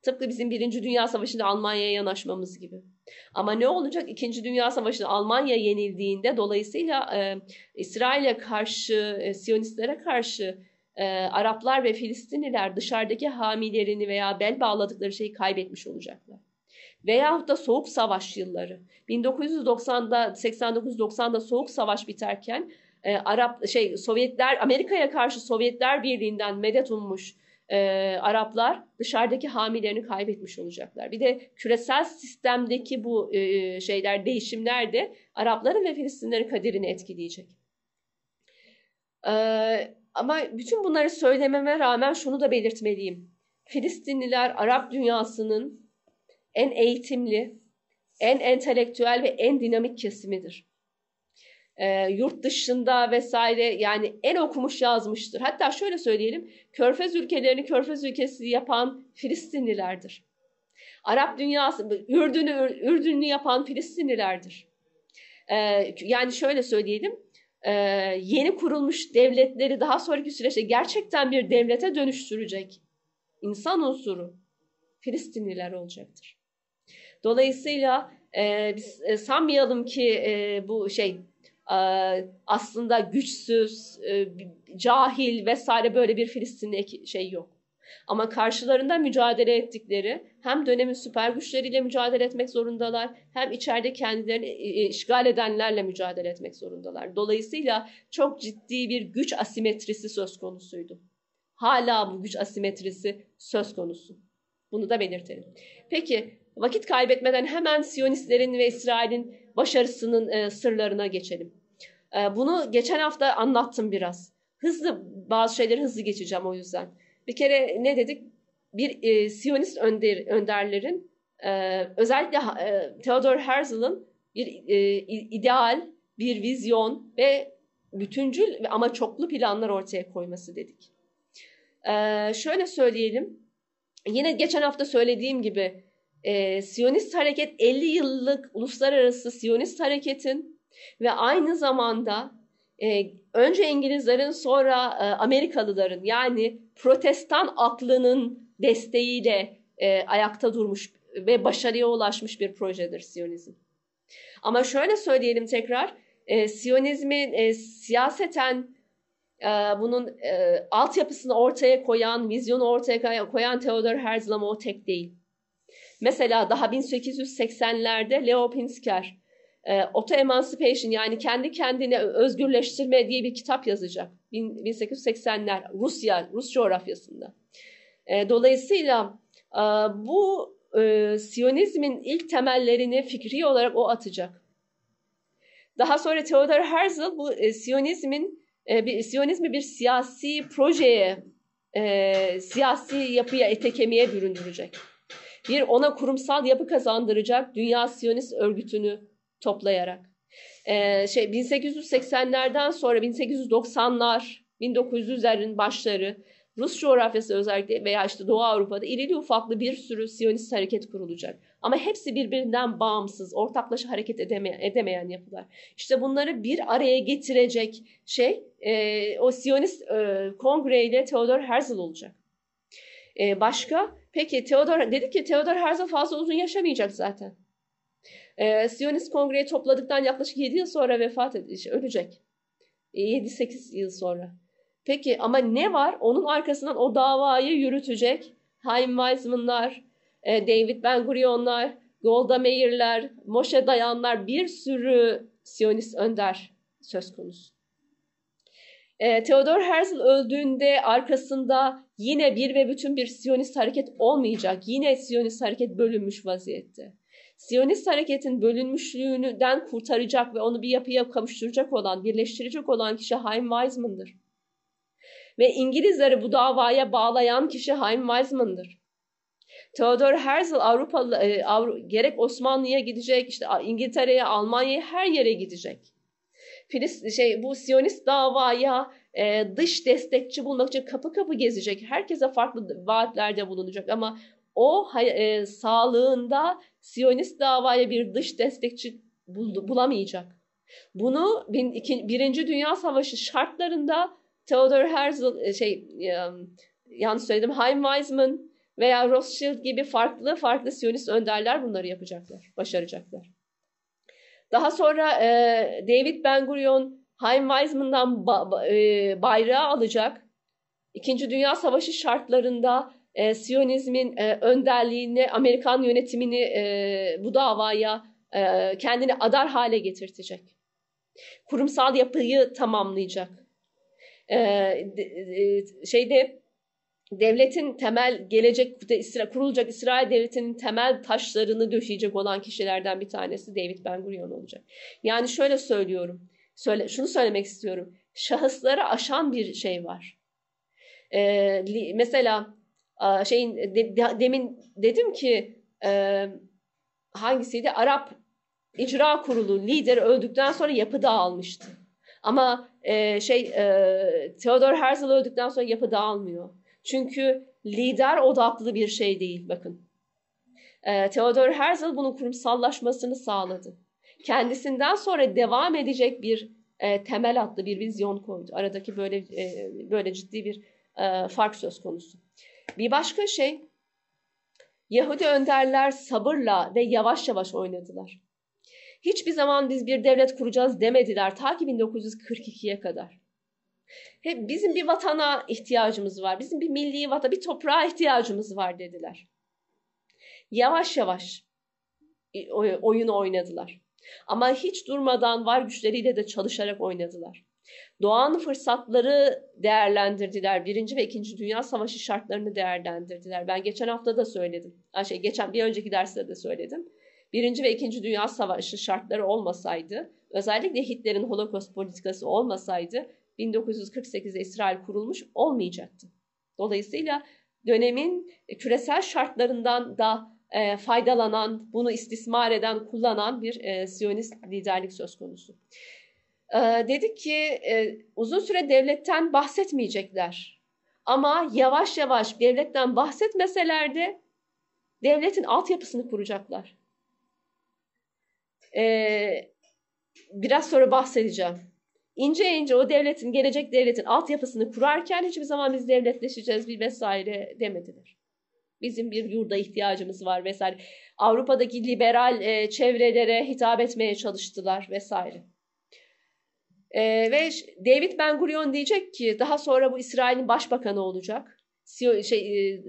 Tıpkı bizim Birinci Dünya Savaşı'nda Almanya'ya yanaşmamız gibi. Ama ne olacak? İkinci Dünya Savaşı'nda Almanya yenildiğinde dolayısıyla e, İsrail'e karşı, e, Siyonistlere karşı e, Araplar ve Filistinliler dışarıdaki hamilerini veya bel bağladıkları şeyi kaybetmiş olacaklar. Veyahut da Soğuk Savaş yılları. 1990'da 89-90'da Soğuk Savaş biterken e, Arap şey Sovyetler Amerika'ya karşı Sovyetler Birliği'nden medet ummuş e, Araplar dışarıdaki hamilerini kaybetmiş olacaklar. Bir de küresel sistemdeki bu e, şeyler, değişimler de Arapların ve Filistinlerin kaderini etkileyecek. E, ama bütün bunları söylememe rağmen şunu da belirtmeliyim. Filistinliler Arap dünyasının en eğitimli, en entelektüel ve en dinamik kesimidir e, yurt dışında vesaire yani en okumuş yazmıştır. Hatta şöyle söyleyelim, Körfez ülkelerini Körfez ülkesi yapan Filistinlilerdir. Arap dünyası, Ürdün'ü Ürdün'ü yapan Filistinlilerdir. E, yani şöyle söyleyelim, e, yeni kurulmuş devletleri daha sonraki süreçte gerçekten bir devlete dönüştürecek insan unsuru Filistinliler olacaktır. Dolayısıyla e, biz e, sanmayalım ki e, bu şey aslında güçsüz, cahil vesaire böyle bir Filistinli şey yok. Ama karşılarında mücadele ettikleri hem dönemin süper güçleriyle mücadele etmek zorundalar hem içeride kendilerini işgal edenlerle mücadele etmek zorundalar. Dolayısıyla çok ciddi bir güç asimetrisi söz konusuydu. Hala bu güç asimetrisi söz konusu. Bunu da belirtelim. Peki vakit kaybetmeden hemen Siyonistlerin ve İsrail'in başarısının sırlarına geçelim. Ee, bunu geçen hafta anlattım biraz. Hızlı bazı şeyleri hızlı geçeceğim o yüzden. Bir kere ne dedik? Bir e, Siyonist önder, önderlerin e, özellikle e, Theodor Herzl'ın bir e, ideal, bir vizyon ve bütüncül ama çoklu planlar ortaya koyması dedik. E, şöyle söyleyelim. Yine geçen hafta söylediğim gibi e, Siyonist hareket 50 yıllık uluslararası Siyonist hareketin ve aynı zamanda e, önce İngilizlerin sonra e, Amerikalıların yani protestan aklının desteğiyle e, ayakta durmuş ve başarıya ulaşmış bir projedir Siyonizm. Ama şöyle söyleyelim tekrar, e, Siyonizmin e, siyaseten e, bunun e, altyapısını ortaya koyan, vizyonu ortaya koyan Theodor Herzl ama o tek değil. Mesela daha 1880'lerde Leo Pinsker e, Auto Emancipation yani kendi kendine özgürleştirme diye bir kitap yazacak. 1880'ler Rusya, Rus coğrafyasında. E, dolayısıyla e, bu e, Siyonizmin ilk temellerini fikri olarak o atacak. Daha sonra Theodor Herzl bu e, Siyonizmin e, bir, Siyonizmi bir siyasi projeye, e, siyasi yapıya, ete kemiğe büründürecek. Bir ona kurumsal yapı kazandıracak Dünya Siyonist Örgütü'nü toplayarak. Ee, şey 1880'lerden sonra 1890'lar, 1900'lerin başları Rus coğrafyası özellikle veya işte Doğu Avrupa'da irili ufaklı bir sürü Siyonist hareket kurulacak. Ama hepsi birbirinden bağımsız, ortaklaşa hareket edeme, edemeyen yapılar. İşte bunları bir araya getirecek şey e, o Siyonist e, kongre ile Theodor Herzl olacak. E, başka? Peki Theodor dedik ki Theodor Herzl fazla uzun yaşamayacak zaten. E, Siyonist Kongre'yi topladıktan yaklaşık 7 yıl sonra vefat edecek, ölecek. E, 7-8 yıl sonra. Peki ama ne var? Onun arkasından o davayı yürütecek Haim Weizmann'lar, e, David Ben Gurion'lar, Golda Meir'ler, Moshe Dayan'lar bir sürü Siyonist önder söz konusu. E, Theodor Herzl öldüğünde arkasında yine bir ve bütün bir Siyonist hareket olmayacak. Yine Siyonist hareket bölünmüş vaziyette. Siyonist hareketin bölünmüşlüğünden kurtaracak ve onu bir yapıya kavuşturacak olan, birleştirecek olan kişi Haim Weizmann'dır. Ve İngilizleri bu davaya bağlayan kişi Haim Weizmann'dır. Theodor Herzl Avrupa e, Avru, gerek Osmanlı'ya gidecek, işte İngiltere'ye, Almanya'ya her yere gidecek. Filist, şey bu Siyonist davaya e, dış destekçi bulmak için kapı kapı gezecek. Herkese farklı vaatlerde bulunacak ama o e, sağlığında Siyonist davaya bir dış destekçi bul, bulamayacak. Bunu bin, iki, Birinci Dünya Savaşı şartlarında Theodor Herzl e, şey um, yanlış söyledim Chaim Weizmann veya Rothschild gibi farklı farklı Siyonist önderler bunları yapacaklar, başaracaklar. Daha sonra e, David Ben Gurion Chaim Weizmann'dan ba, e, bayrağı alacak. İkinci Dünya Savaşı şartlarında e, Siyonizmin e, önderliğini, Amerikan yönetimini e, bu davaya e, kendini adar hale getirtecek. Kurumsal yapıyı tamamlayacak. E, e, şeyde devletin temel gelecek kurulacak İsrail devletinin temel taşlarını döşeyecek olan kişilerden bir tanesi David Ben Gurion olacak. Yani şöyle söylüyorum. Söyle, şunu söylemek istiyorum. Şahısları aşan bir şey var. Ee, mesela şeyin de, demin dedim ki e, hangisiydi? Arap İcra Kurulu lideri öldükten sonra yapı dağılmıştı. Ama e, şey e, Theodor Herzl öldükten sonra yapı dağılmıyor. Çünkü lider odaklı bir şey değil bakın. E, Theodor Herzl bunun kurumsallaşmasını sağladı. Kendisinden sonra devam edecek bir e, temel atlı bir vizyon koydu. Aradaki böyle e, böyle ciddi bir e, fark söz konusu. Bir başka şey Yahudi önderler sabırla ve yavaş yavaş oynadılar. Hiçbir zaman biz bir devlet kuracağız demediler ta ki 1942'ye kadar. Hep bizim bir vatana ihtiyacımız var. Bizim bir milli vata, bir toprağa ihtiyacımız var dediler. Yavaş yavaş oyunu oynadılar. Ama hiç durmadan var güçleriyle de çalışarak oynadılar. Doğan fırsatları değerlendirdiler. Birinci ve ikinci Dünya Savaşı şartlarını değerlendirdiler. Ben geçen hafta da söyledim. Şey, geçen bir önceki derste de söyledim. Birinci ve ikinci Dünya Savaşı şartları olmasaydı, özellikle Hitler'in Holocaust politikası olmasaydı 1948'de İsrail kurulmuş olmayacaktı. Dolayısıyla dönemin küresel şartlarından da e, faydalanan, bunu istismar eden, kullanan bir e, Siyonist liderlik söz konusu. E, dedik ki e, uzun süre devletten bahsetmeyecekler. Ama yavaş yavaş devletten bahsetmeseler de devletin altyapısını kuracaklar. E, biraz sonra bahsedeceğim. İnce ince o devletin, gelecek devletin altyapısını kurarken hiçbir zaman biz devletleşeceğiz bir vesaire demediler. Bizim bir yurda ihtiyacımız var vesaire. Avrupa'daki liberal e, çevrelere hitap etmeye çalıştılar vesaire. E, ve David Ben Gurion diyecek ki daha sonra bu İsrail'in başbakanı olacak. Şey, e,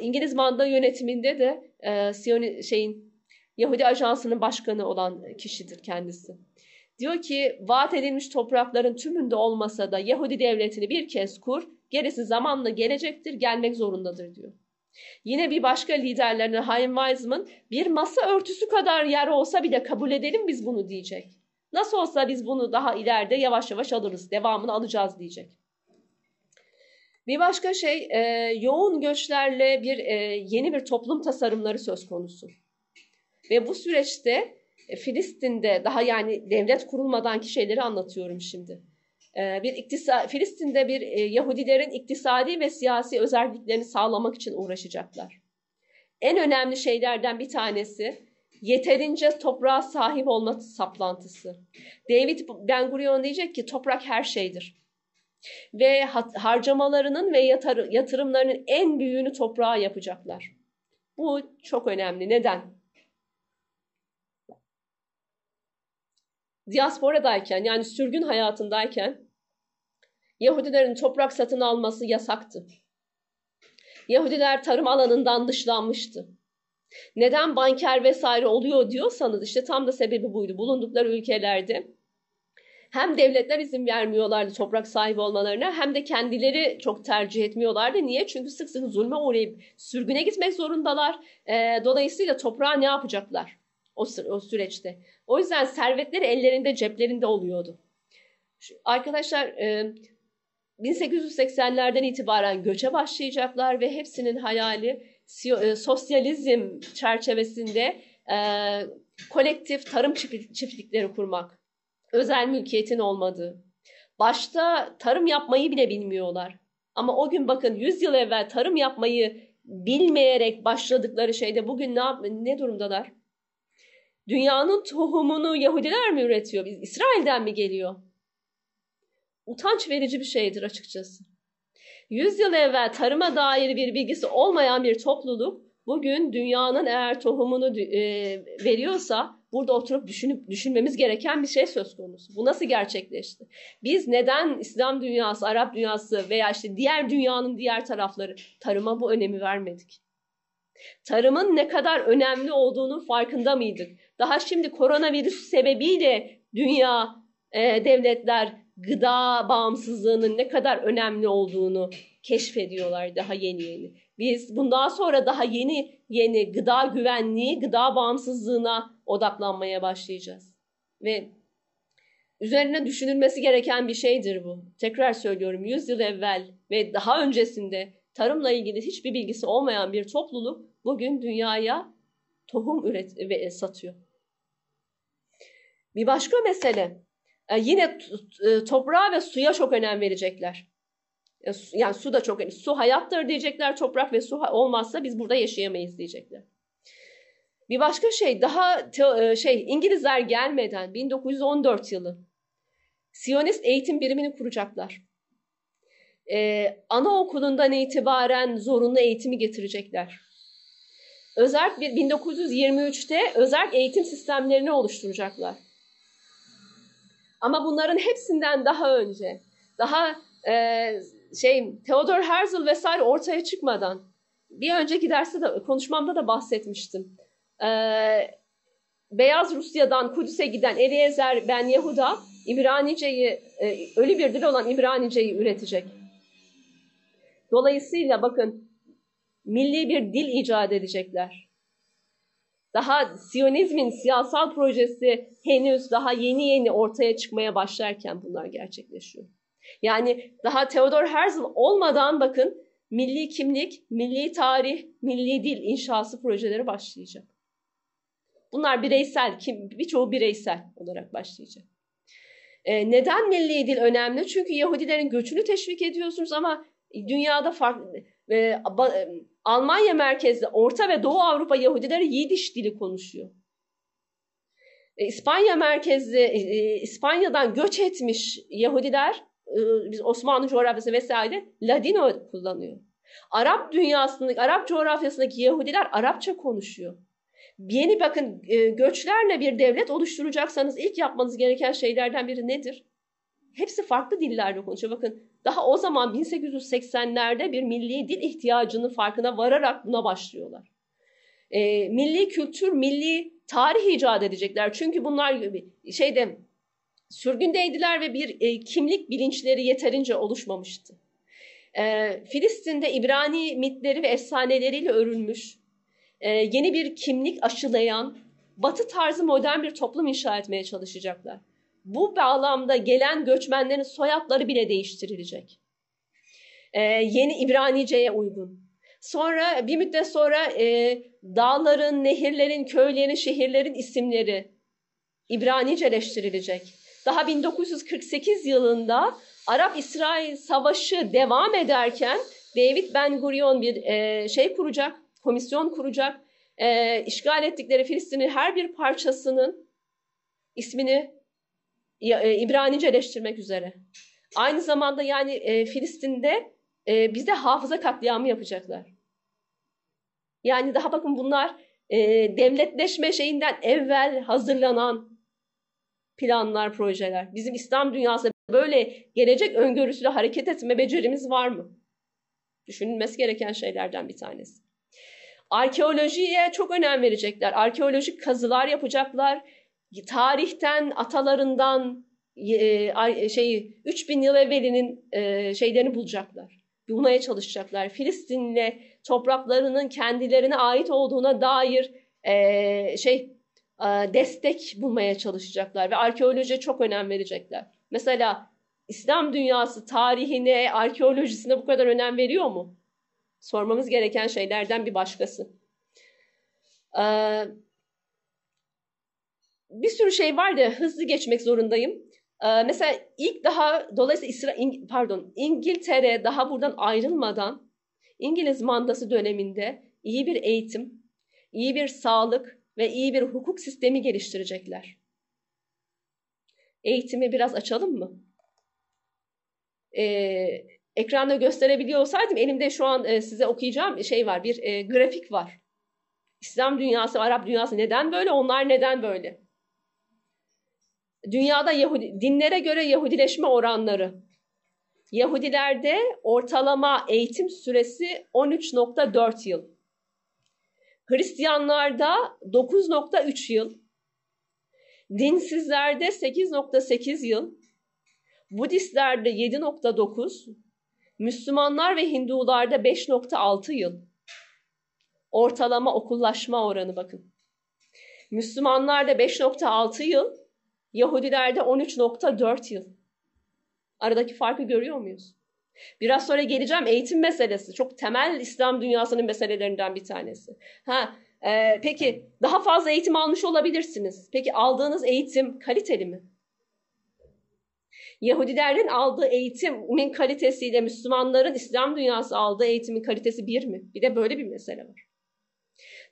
İngiliz manda yönetiminde de e, Siyoni, şeyin Yahudi Ajansı'nın başkanı olan kişidir kendisi. Diyor ki vaat edilmiş toprakların tümünde olmasa da Yahudi devletini bir kez kur, gerisi zamanla gelecektir, gelmek zorundadır diyor. Yine bir başka liderlerine Chaim Weizmann bir masa örtüsü kadar yer olsa bile kabul edelim biz bunu diyecek. Nasıl olsa biz bunu daha ileride yavaş yavaş alırız, devamını alacağız diyecek. Bir başka şey e, yoğun göçlerle bir e, yeni bir toplum tasarımları söz konusu. Ve bu süreçte Filistin'de daha yani devlet kurulmadanki şeyleri anlatıyorum şimdi. E, bir iktisa, Filistin'de bir e, Yahudilerin iktisadi ve siyasi özelliklerini sağlamak için uğraşacaklar. En önemli şeylerden bir tanesi yeterince toprağa sahip olma saplantısı. David Ben Gurion diyecek ki toprak her şeydir. Ve harcamalarının ve yatırımlarının en büyüğünü toprağa yapacaklar. Bu çok önemli. Neden? Diasporadayken yani sürgün hayatındayken Yahudilerin toprak satın alması yasaktı. Yahudiler tarım alanından dışlanmıştı. Neden banker vesaire oluyor diyorsanız işte tam da sebebi buydu. Bulundukları ülkelerde hem devletler izin vermiyorlardı toprak sahibi olmalarına hem de kendileri çok tercih etmiyorlardı. Niye? Çünkü sık sık zulme uğrayıp sürgüne gitmek zorundalar. E, dolayısıyla toprağı ne yapacaklar o, o süreçte? O yüzden servetleri ellerinde ceplerinde oluyordu. Şu, arkadaşlar e, 1880'lerden itibaren göçe başlayacaklar ve hepsinin hayali e, sosyalizm çerçevesinde e, kolektif tarım çiftlikleri kurmak, özel mülkiyetin olmadığı, Başta tarım yapmayı bile bilmiyorlar. Ama o gün bakın 100 yıl evvel tarım yapmayı bilmeyerek başladıkları şeyde bugün ne, ne durumdalar? Dünyanın tohumunu Yahudiler mi üretiyor? İsrail'den mi geliyor? Utanç verici bir şeydir açıkçası. 100 yıl evvel tarıma dair bir bilgisi olmayan bir topluluk bugün dünyanın eğer tohumunu e, veriyorsa burada oturup düşünüp düşünmemiz gereken bir şey söz konusu. Bu nasıl gerçekleşti? Biz neden İslam dünyası, Arap dünyası veya işte diğer dünyanın diğer tarafları tarıma bu önemi vermedik? Tarımın ne kadar önemli olduğunun farkında mıydık? Daha şimdi koronavirüs sebebiyle dünya e, devletler gıda bağımsızlığının ne kadar önemli olduğunu keşfediyorlar daha yeni yeni. Biz bundan sonra daha yeni yeni gıda güvenliği, gıda bağımsızlığına odaklanmaya başlayacağız. Ve üzerine düşünülmesi gereken bir şeydir bu. Tekrar söylüyorum 100 yıl evvel ve daha öncesinde tarımla ilgili hiçbir bilgisi olmayan bir topluluk bugün dünyaya tohum üret ve satıyor. Bir başka mesele e, yine e, toprağa ve suya çok önem verecekler. E, yani su da çok önemli. Su hayattır diyecekler. Toprak ve su olmazsa biz burada yaşayamayız diyecekler. Bir başka şey daha te, şey İngilizler gelmeden 1914 yılı Siyonist eğitim birimini kuracaklar. Ee, anaokulundan itibaren zorunlu eğitimi getirecekler. Özerk 1923'te özerk eğitim sistemlerini oluşturacaklar. Ama bunların hepsinden daha önce, daha e, şey Theodor Herzl vesaire ortaya çıkmadan bir önceki derste de konuşmamda da bahsetmiştim. Ee, Beyaz Rusya'dan Kudüs'e giden Eliezer Ben Yehuda İbranice'yi, e, ölü bir dil olan İbranice'yi üretecek. Dolayısıyla bakın milli bir dil icat edecekler. Daha Siyonizmin siyasal projesi henüz daha yeni yeni ortaya çıkmaya başlarken bunlar gerçekleşiyor. Yani daha Theodor Herzl olmadan bakın milli kimlik, milli tarih, milli dil inşası projeleri başlayacak. Bunlar bireysel, birçoğu bireysel olarak başlayacak. Ee, neden milli dil önemli? Çünkü Yahudilerin göçünü teşvik ediyorsunuz ama dünyada farklı e, Almanya merkezli Orta ve Doğu Avrupa Yahudileri Yidiş dili konuşuyor. E, İspanya merkezli e, e İspanya'dan göç etmiş Yahudiler e, biz Osmanlı coğrafyası vesaire Ladino kullanıyor. Arap dünyasındaki, Arap coğrafyasındaki Yahudiler Arapça konuşuyor. Yeni bakın e, göçlerle bir devlet oluşturacaksanız ilk yapmanız gereken şeylerden biri nedir? Hepsi farklı dillerde konuşuyor. Bakın daha o zaman 1880'lerde bir milli dil ihtiyacının farkına vararak buna başlıyorlar. E, milli kültür, milli tarih icat edecekler. Çünkü bunlar şeyde sürgündeydiler ve bir e, kimlik bilinçleri yeterince oluşmamıştı. E, Filistin'de İbrani mitleri ve efsaneleriyle örülmüş, e, yeni bir kimlik aşılayan, batı tarzı modern bir toplum inşa etmeye çalışacaklar. Bu bağlamda gelen göçmenlerin soyadları bile değiştirilecek. E, yeni İbranice'ye uygun. Sonra bir müddet sonra e, dağların, nehirlerin, köylerin, şehirlerin isimleri İbraniceleştirilecek. Daha 1948 yılında Arap-İsrail Savaşı devam ederken David Ben Gurion bir e, şey kuracak, komisyon kuracak. E, işgal ettikleri Filistin'in her bir parçasının ismini e, İbraniceleştirmek üzere. Aynı zamanda yani e, Filistin'de e, bize hafıza katliamı yapacaklar. Yani daha bakın bunlar e, devletleşme şeyinden evvel hazırlanan planlar, projeler. Bizim İslam dünyası böyle gelecek öngörüsüyle hareket etme becerimiz var mı? Düşünülmesi gereken şeylerden bir tanesi. Arkeolojiye çok önem verecekler. Arkeolojik kazılar yapacaklar. Tarihten, atalarından e, şey 3000 yıl evvelinin e, şeylerini bulacaklar. Bulmaya çalışacaklar. Filistin'le topraklarının kendilerine ait olduğuna dair e, şey e, destek bulmaya çalışacaklar ve arkeolojiye çok önem verecekler. Mesela İslam dünyası tarihine, arkeolojisine bu kadar önem veriyor mu? Sormamız gereken şeylerden bir başkası. Ee, bir sürü şey var da hızlı geçmek zorundayım. Ee, mesela ilk daha dolayısıyla İsra, İng, pardon İngiltere daha buradan ayrılmadan İngiliz mandası döneminde iyi bir eğitim, iyi bir sağlık ve iyi bir hukuk sistemi geliştirecekler. Eğitimi biraz açalım mı? Ee, ekranda gösterebiliyor olsaydım elimde şu an e, size okuyacağım şey var, bir e, grafik var. İslam dünyası, Arap dünyası neden böyle, onlar neden böyle? Dünyada Yahudi, dinlere göre Yahudileşme oranları. Yahudilerde ortalama eğitim süresi 13.4 yıl. Hristiyanlarda 9.3 yıl. Dinsizlerde 8.8 yıl. Budistlerde 7.9. Müslümanlar ve Hindularda 5.6 yıl. Ortalama okullaşma oranı bakın. Müslümanlarda 5.6 yıl, Yahudilerde 13.4 yıl. Aradaki farkı görüyor muyuz? Biraz sonra geleceğim eğitim meselesi. Çok temel İslam dünyasının meselelerinden bir tanesi. Ha, e, peki daha fazla eğitim almış olabilirsiniz. Peki aldığınız eğitim kaliteli mi? Yahudilerin aldığı eğitimin kalitesiyle Müslümanların İslam dünyası aldığı eğitimin kalitesi bir mi? Bir de böyle bir mesele var.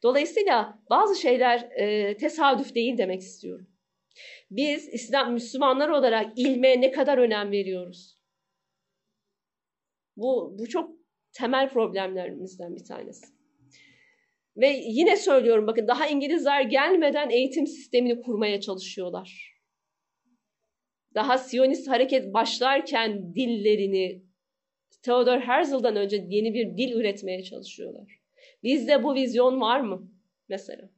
Dolayısıyla bazı şeyler e, tesadüf değil demek istiyorum. Biz İslam Müslümanlar olarak ilme ne kadar önem veriyoruz? Bu, bu çok temel problemlerimizden bir tanesi. Ve yine söylüyorum bakın daha İngilizler gelmeden eğitim sistemini kurmaya çalışıyorlar. Daha Siyonist hareket başlarken dillerini Theodor Herzl'dan önce yeni bir dil üretmeye çalışıyorlar. Bizde bu vizyon var mı mesela?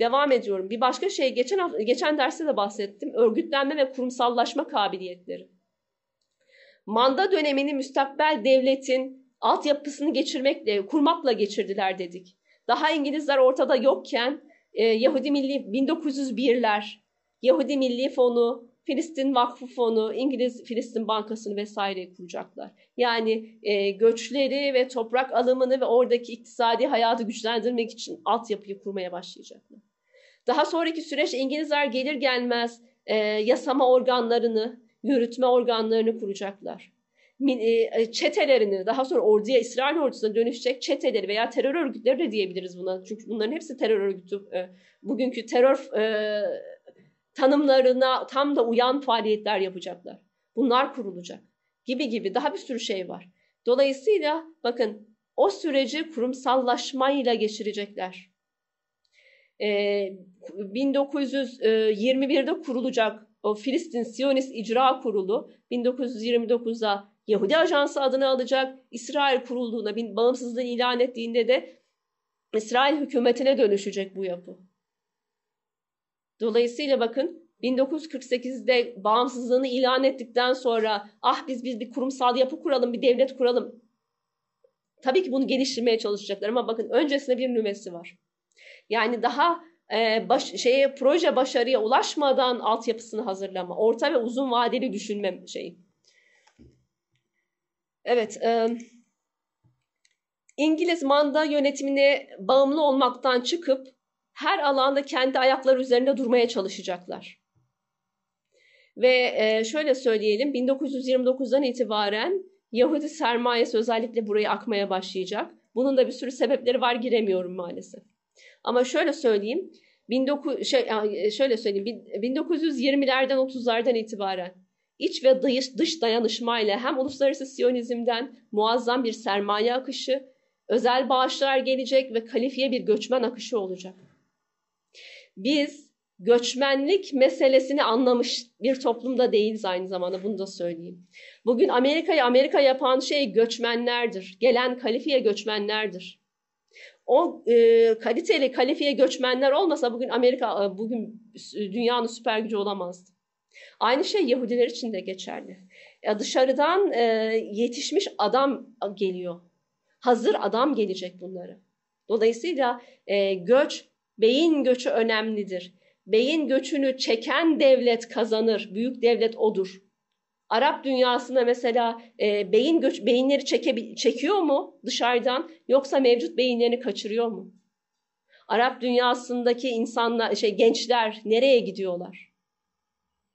Devam ediyorum. Bir başka şey geçen geçen derste de bahsettim. Örgütlenme ve kurumsallaşma kabiliyetleri. Manda dönemini müstakbel devletin altyapısını geçirmekle, kurmakla geçirdiler dedik. Daha İngilizler ortada yokken e, Yahudi Milli 1901'ler, Yahudi Milli Fonu, Filistin Vakfı Fonu, İngiliz Filistin Bankası'nı vesaireyi kuracaklar. Yani e, göçleri ve toprak alımını ve oradaki iktisadi hayatı güçlendirmek için altyapıyı kurmaya başlayacaklar. Daha sonraki süreç İngilizler gelir gelmez e, yasama organlarını, yürütme organlarını kuracaklar. E, çetelerini, daha sonra orduya, İsrail ordusuna dönüşecek çeteleri veya terör örgütleri de diyebiliriz buna. Çünkü bunların hepsi terör örgütü. E, bugünkü terör e, tanımlarına tam da uyan faaliyetler yapacaklar. Bunlar kurulacak gibi gibi daha bir sürü şey var. Dolayısıyla bakın o süreci kurumsallaşmayla geçirecekler. Ee, 1921'de kurulacak o Filistin Siyonist İcra Kurulu 1929'da Yahudi Ajansı adını alacak. İsrail kurulduğunda, bağımsızlığını ilan ettiğinde de İsrail hükümetine dönüşecek bu yapı. Dolayısıyla bakın 1948'de bağımsızlığını ilan ettikten sonra ah biz biz bir kurumsal yapı kuralım, bir devlet kuralım. Tabii ki bunu geliştirmeye çalışacaklar ama bakın öncesinde bir nüvesi var. Yani daha e, baş, şeye proje başarıya ulaşmadan altyapısını hazırlama, orta ve uzun vadeli düşünme şeyi. Evet, e, İngiliz manda yönetimine bağımlı olmaktan çıkıp her alanda kendi ayakları üzerinde durmaya çalışacaklar. Ve e, şöyle söyleyelim 1929'dan itibaren Yahudi sermayesi özellikle buraya akmaya başlayacak. Bunun da bir sürü sebepleri var giremiyorum maalesef. Ama şöyle söyleyeyim 19, şey, şöyle söyleyeyim 1920'lerden 30'lardan itibaren iç ve dış, dış dayanışmayla hem uluslararası siyonizmden muazzam bir sermaye akışı, özel bağışlar gelecek ve kalifiye bir göçmen akışı olacak biz göçmenlik meselesini anlamış bir toplumda değiliz aynı zamanda bunu da söyleyeyim. Bugün Amerika'yı Amerika yapan şey göçmenlerdir. Gelen kalifiye göçmenlerdir. O e, kaliteli kalifiye göçmenler olmasa bugün Amerika e, bugün dünyanın süper gücü olamazdı. Aynı şey Yahudiler için de geçerli. Ya dışarıdan e, yetişmiş adam geliyor. Hazır adam gelecek bunları. Dolayısıyla e, göç Beyin göçü önemlidir. Beyin göçünü çeken devlet kazanır. Büyük devlet odur. Arap dünyasında mesela e, beyin göç beyinleri çeke, çekiyor mu dışarıdan yoksa mevcut beyinlerini kaçırıyor mu? Arap dünyasındaki insanlar şey gençler nereye gidiyorlar?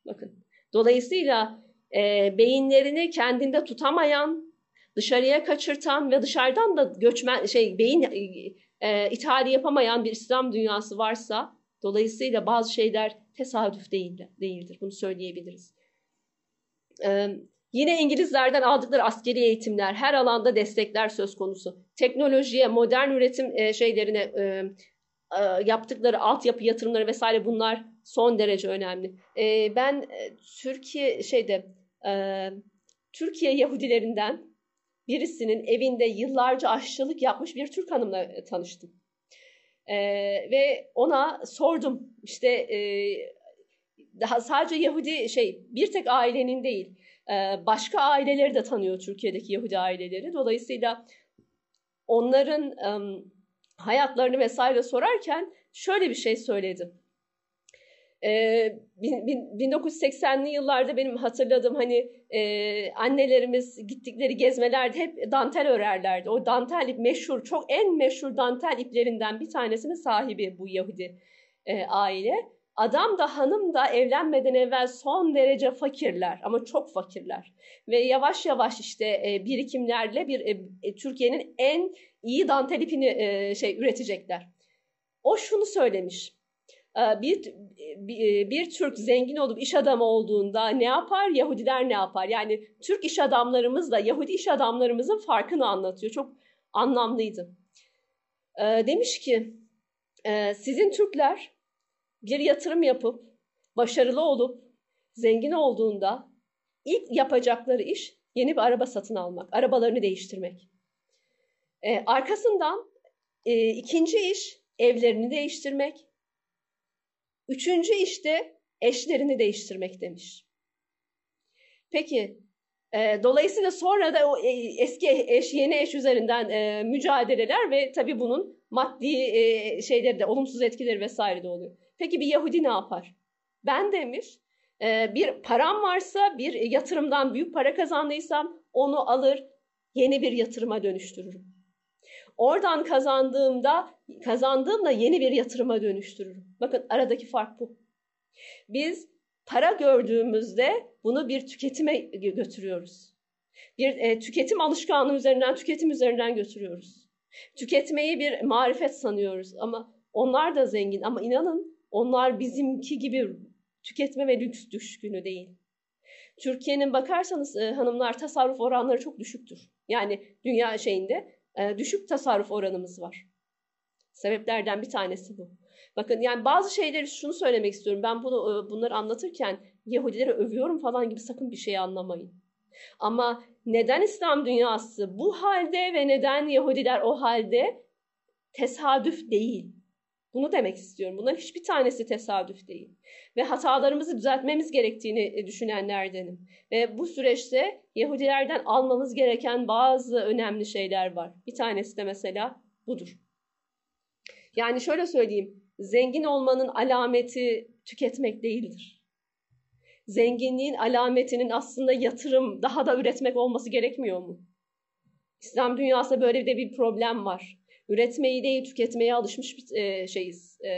Bakın. Dolayısıyla e, beyinlerini kendinde tutamayan, dışarıya kaçırtan ve dışarıdan da göçmen şey beyin e, e, ithali yapamayan bir İslam dünyası varsa dolayısıyla bazı şeyler tesadüf değil, değildir. Bunu söyleyebiliriz. E, yine İngilizlerden aldıkları askeri eğitimler, her alanda destekler söz konusu. Teknolojiye, modern üretim e, şeylerine e, e, yaptıkları altyapı yatırımları vesaire bunlar son derece önemli. E, ben Türkiye şeyde e, Türkiye Yahudilerinden birisinin evinde yıllarca aşçılık yapmış bir Türk hanımla tanıştım. E, ve ona sordum işte e, daha sadece Yahudi şey bir tek ailenin değil e, başka aileleri de tanıyor Türkiye'deki Yahudi aileleri. Dolayısıyla onların e, hayatlarını vesaire sorarken şöyle bir şey söyledim. 1980'li yıllarda benim hatırladığım hani e, annelerimiz gittikleri gezmelerde hep dantel örerlerdi. O dantel meşhur, çok en meşhur dantel iplerinden bir tanesinin sahibi bu Yahudi e, aile. Adam da hanım da evlenmeden evvel son derece fakirler ama çok fakirler. Ve yavaş yavaş işte e, birikimlerle bir e, e, Türkiye'nin en iyi dantel ipini şey üretecekler. O şunu söylemiş. Bir, bir, bir Türk zengin olup iş adamı olduğunda ne yapar? Yahudiler ne yapar? Yani Türk iş adamlarımızla Yahudi iş adamlarımızın farkını anlatıyor. Çok anlamlıydı. Demiş ki sizin Türkler bir yatırım yapıp başarılı olup zengin olduğunda ilk yapacakları iş yeni bir araba satın almak, arabalarını değiştirmek. Ee, arkasından e, ikinci iş evlerini değiştirmek, Üçüncü işte eşlerini değiştirmek demiş. Peki e, dolayısıyla sonra da o e, eski eş yeni eş üzerinden e, mücadeleler ve tabii bunun maddi e, şeyleri de olumsuz etkileri vesaire de oluyor. Peki bir Yahudi ne yapar? Ben demiş e, bir param varsa bir yatırımdan büyük para kazandıysam onu alır yeni bir yatırıma dönüştürürüm. Oradan kazandığımda kazandığımla yeni bir yatırıma dönüştürürüm. Bakın aradaki fark bu. Biz para gördüğümüzde bunu bir tüketime götürüyoruz. Bir e, tüketim alışkanlığı üzerinden, tüketim üzerinden götürüyoruz. Tüketmeyi bir marifet sanıyoruz ama onlar da zengin ama inanın onlar bizimki gibi tüketme ve lüks düşkünü değil. Türkiye'nin bakarsanız e, hanımlar tasarruf oranları çok düşüktür. Yani dünya şeyinde e, düşük tasarruf oranımız var. Sebeplerden bir tanesi bu. Bakın yani bazı şeyleri şunu söylemek istiyorum. Ben bunu e, bunları anlatırken Yahudileri övüyorum falan gibi sakın bir şey anlamayın. Ama neden İslam dünyası bu halde ve neden Yahudiler o halde tesadüf değil. Bunu demek istiyorum. Bunların hiçbir tanesi tesadüf değil. Ve hatalarımızı düzeltmemiz gerektiğini e, düşünenlerdenim. Ve bu süreçte Yahudilerden almamız gereken bazı önemli şeyler var. Bir tanesi de mesela budur. Yani şöyle söyleyeyim. Zengin olmanın alameti tüketmek değildir. Zenginliğin alametinin aslında yatırım, daha da üretmek olması gerekmiyor mu? İslam dünyasında böyle de bir problem var. Üretmeyi değil, tüketmeye alışmış bir e, şeyiz. E,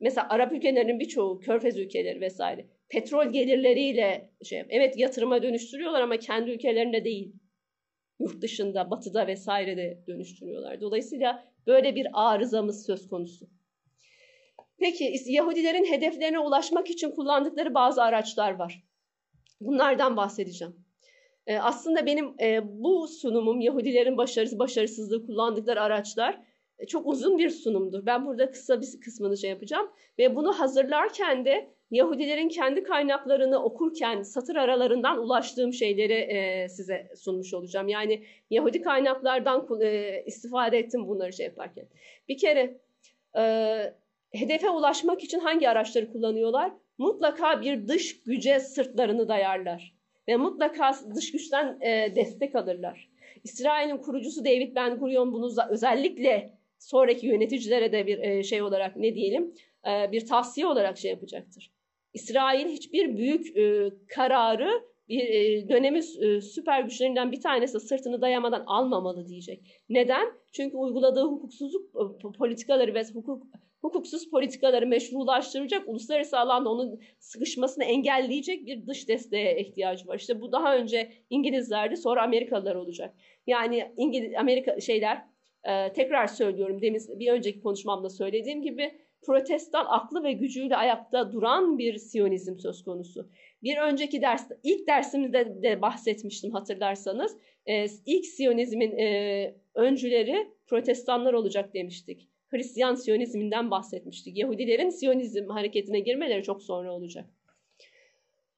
mesela Arap ülkelerinin birçoğu, Körfez ülkeleri vesaire petrol gelirleriyle şey, evet yatırıma dönüştürüyorlar ama kendi ülkelerinde değil. Yurt dışında, batıda vesaire de dönüştürüyorlar. Dolayısıyla böyle bir arızamız söz konusu. Peki Yahudilerin hedeflerine ulaşmak için kullandıkları bazı araçlar var. Bunlardan bahsedeceğim. Ee, aslında benim e, bu sunumum Yahudilerin başarısı başarısızlığı kullandıkları araçlar e, çok uzun bir sunumdur. Ben burada kısa bir kısmını şey yapacağım ve bunu hazırlarken de Yahudilerin kendi kaynaklarını okurken satır aralarından ulaştığım şeyleri e, size sunmuş olacağım. Yani Yahudi kaynaklardan istifade ettim bunları şey yaparken. Bir kere hedefe ulaşmak için hangi araçları kullanıyorlar? Mutlaka bir dış güce sırtlarını dayarlar ve mutlaka dış güçten e, destek alırlar. İsrail'in kurucusu David Ben Gurion bunu özellikle sonraki yöneticilere de bir e, şey olarak ne diyelim e, bir tavsiye olarak şey yapacaktır. İsrail hiçbir büyük e, kararı bir e, dönemin e, süper güçlerinden bir tanesi sırtını dayamadan almamalı diyecek. Neden? Çünkü uyguladığı hukuksuzluk e, politikaları ve hukuk hukuksuz politikaları meşrulaştıracak, uluslararası alanda onun sıkışmasını engelleyecek bir dış desteğe ihtiyacı var. İşte bu daha önce İngilizlerdi, sonra Amerikalılar olacak. Yani İngiliz Amerika şeyler e, tekrar söylüyorum demin bir önceki konuşmamda söylediğim gibi protestan aklı ve gücüyle ayakta duran bir siyonizm söz konusu. Bir önceki ders, ilk dersimizde de bahsetmiştim hatırlarsanız. E, ilk siyonizmin e, öncüleri protestanlar olacak demiştik. Hristiyan siyonizminden bahsetmiştik. Yahudilerin siyonizm hareketine girmeleri çok sonra olacak.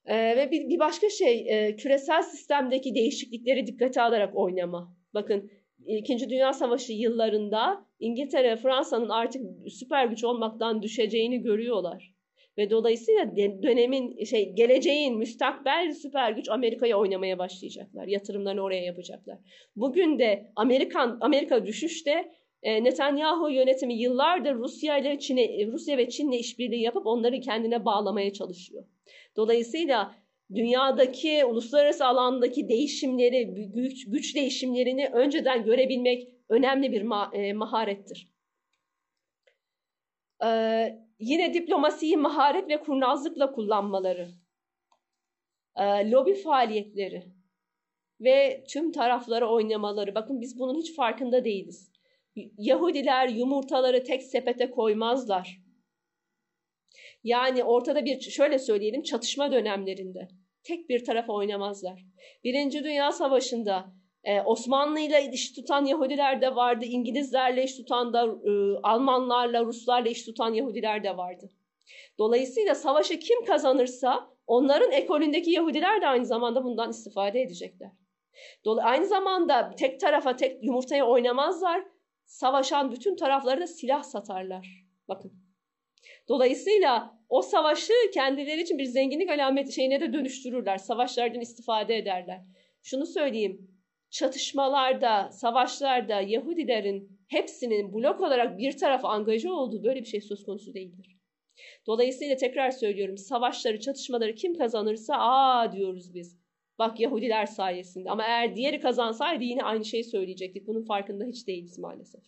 E, ve bir, bir başka şey, e, küresel sistemdeki değişiklikleri dikkate alarak oynama. Bakın İkinci Dünya Savaşı yıllarında İngiltere ve Fransa'nın artık süper güç olmaktan düşeceğini görüyorlar. Ve dolayısıyla dönemin şey geleceğin müstakbel süper güç Amerika'ya oynamaya başlayacaklar. Yatırımlarını oraya yapacaklar. Bugün de Amerikan Amerika düşüşte Netanyahu yönetimi yıllardır Rusya ile Çin'e Rusya ve Çin'le işbirliği yapıp onları kendine bağlamaya çalışıyor. Dolayısıyla dünyadaki uluslararası alandaki değişimleri, güç, güç değişimlerini önceden görebilmek önemli bir ma e, maharettir. Ee, yine diplomasiyi maharet ve kurnazlıkla kullanmaları, e, lobi faaliyetleri ve tüm taraflara oynamaları. Bakın biz bunun hiç farkında değiliz. Yahudiler yumurtaları tek sepete koymazlar. Yani ortada bir şöyle söyleyelim çatışma dönemlerinde tek bir tarafa oynamazlar. Birinci Dünya Savaşı'nda e, Osmanlı ile iş tutan Yahudiler de vardı, İngilizlerle iş tutan da e, Almanlarla, Ruslarla iş tutan Yahudiler de vardı. Dolayısıyla savaşı kim kazanırsa onların ekolündeki Yahudiler de aynı zamanda bundan istifade edecekler. Dolayısıyla aynı zamanda tek tarafa tek yumurtaya oynamazlar. Savaşan bütün tarafları da silah satarlar. Bakın. Dolayısıyla o savaşı kendileri için bir zenginlik alameti şeyine de dönüştürürler. Savaşlardan istifade ederler. Şunu söyleyeyim. Çatışmalarda, savaşlarda Yahudilerin hepsinin blok olarak bir tarafa angaja olduğu böyle bir şey söz konusu değildir. Dolayısıyla tekrar söylüyorum savaşları, çatışmaları kim kazanırsa aa diyoruz biz. Bak Yahudiler sayesinde. Ama eğer diğeri kazansaydı yine aynı şeyi söyleyecektik. Bunun farkında hiç değiliz maalesef.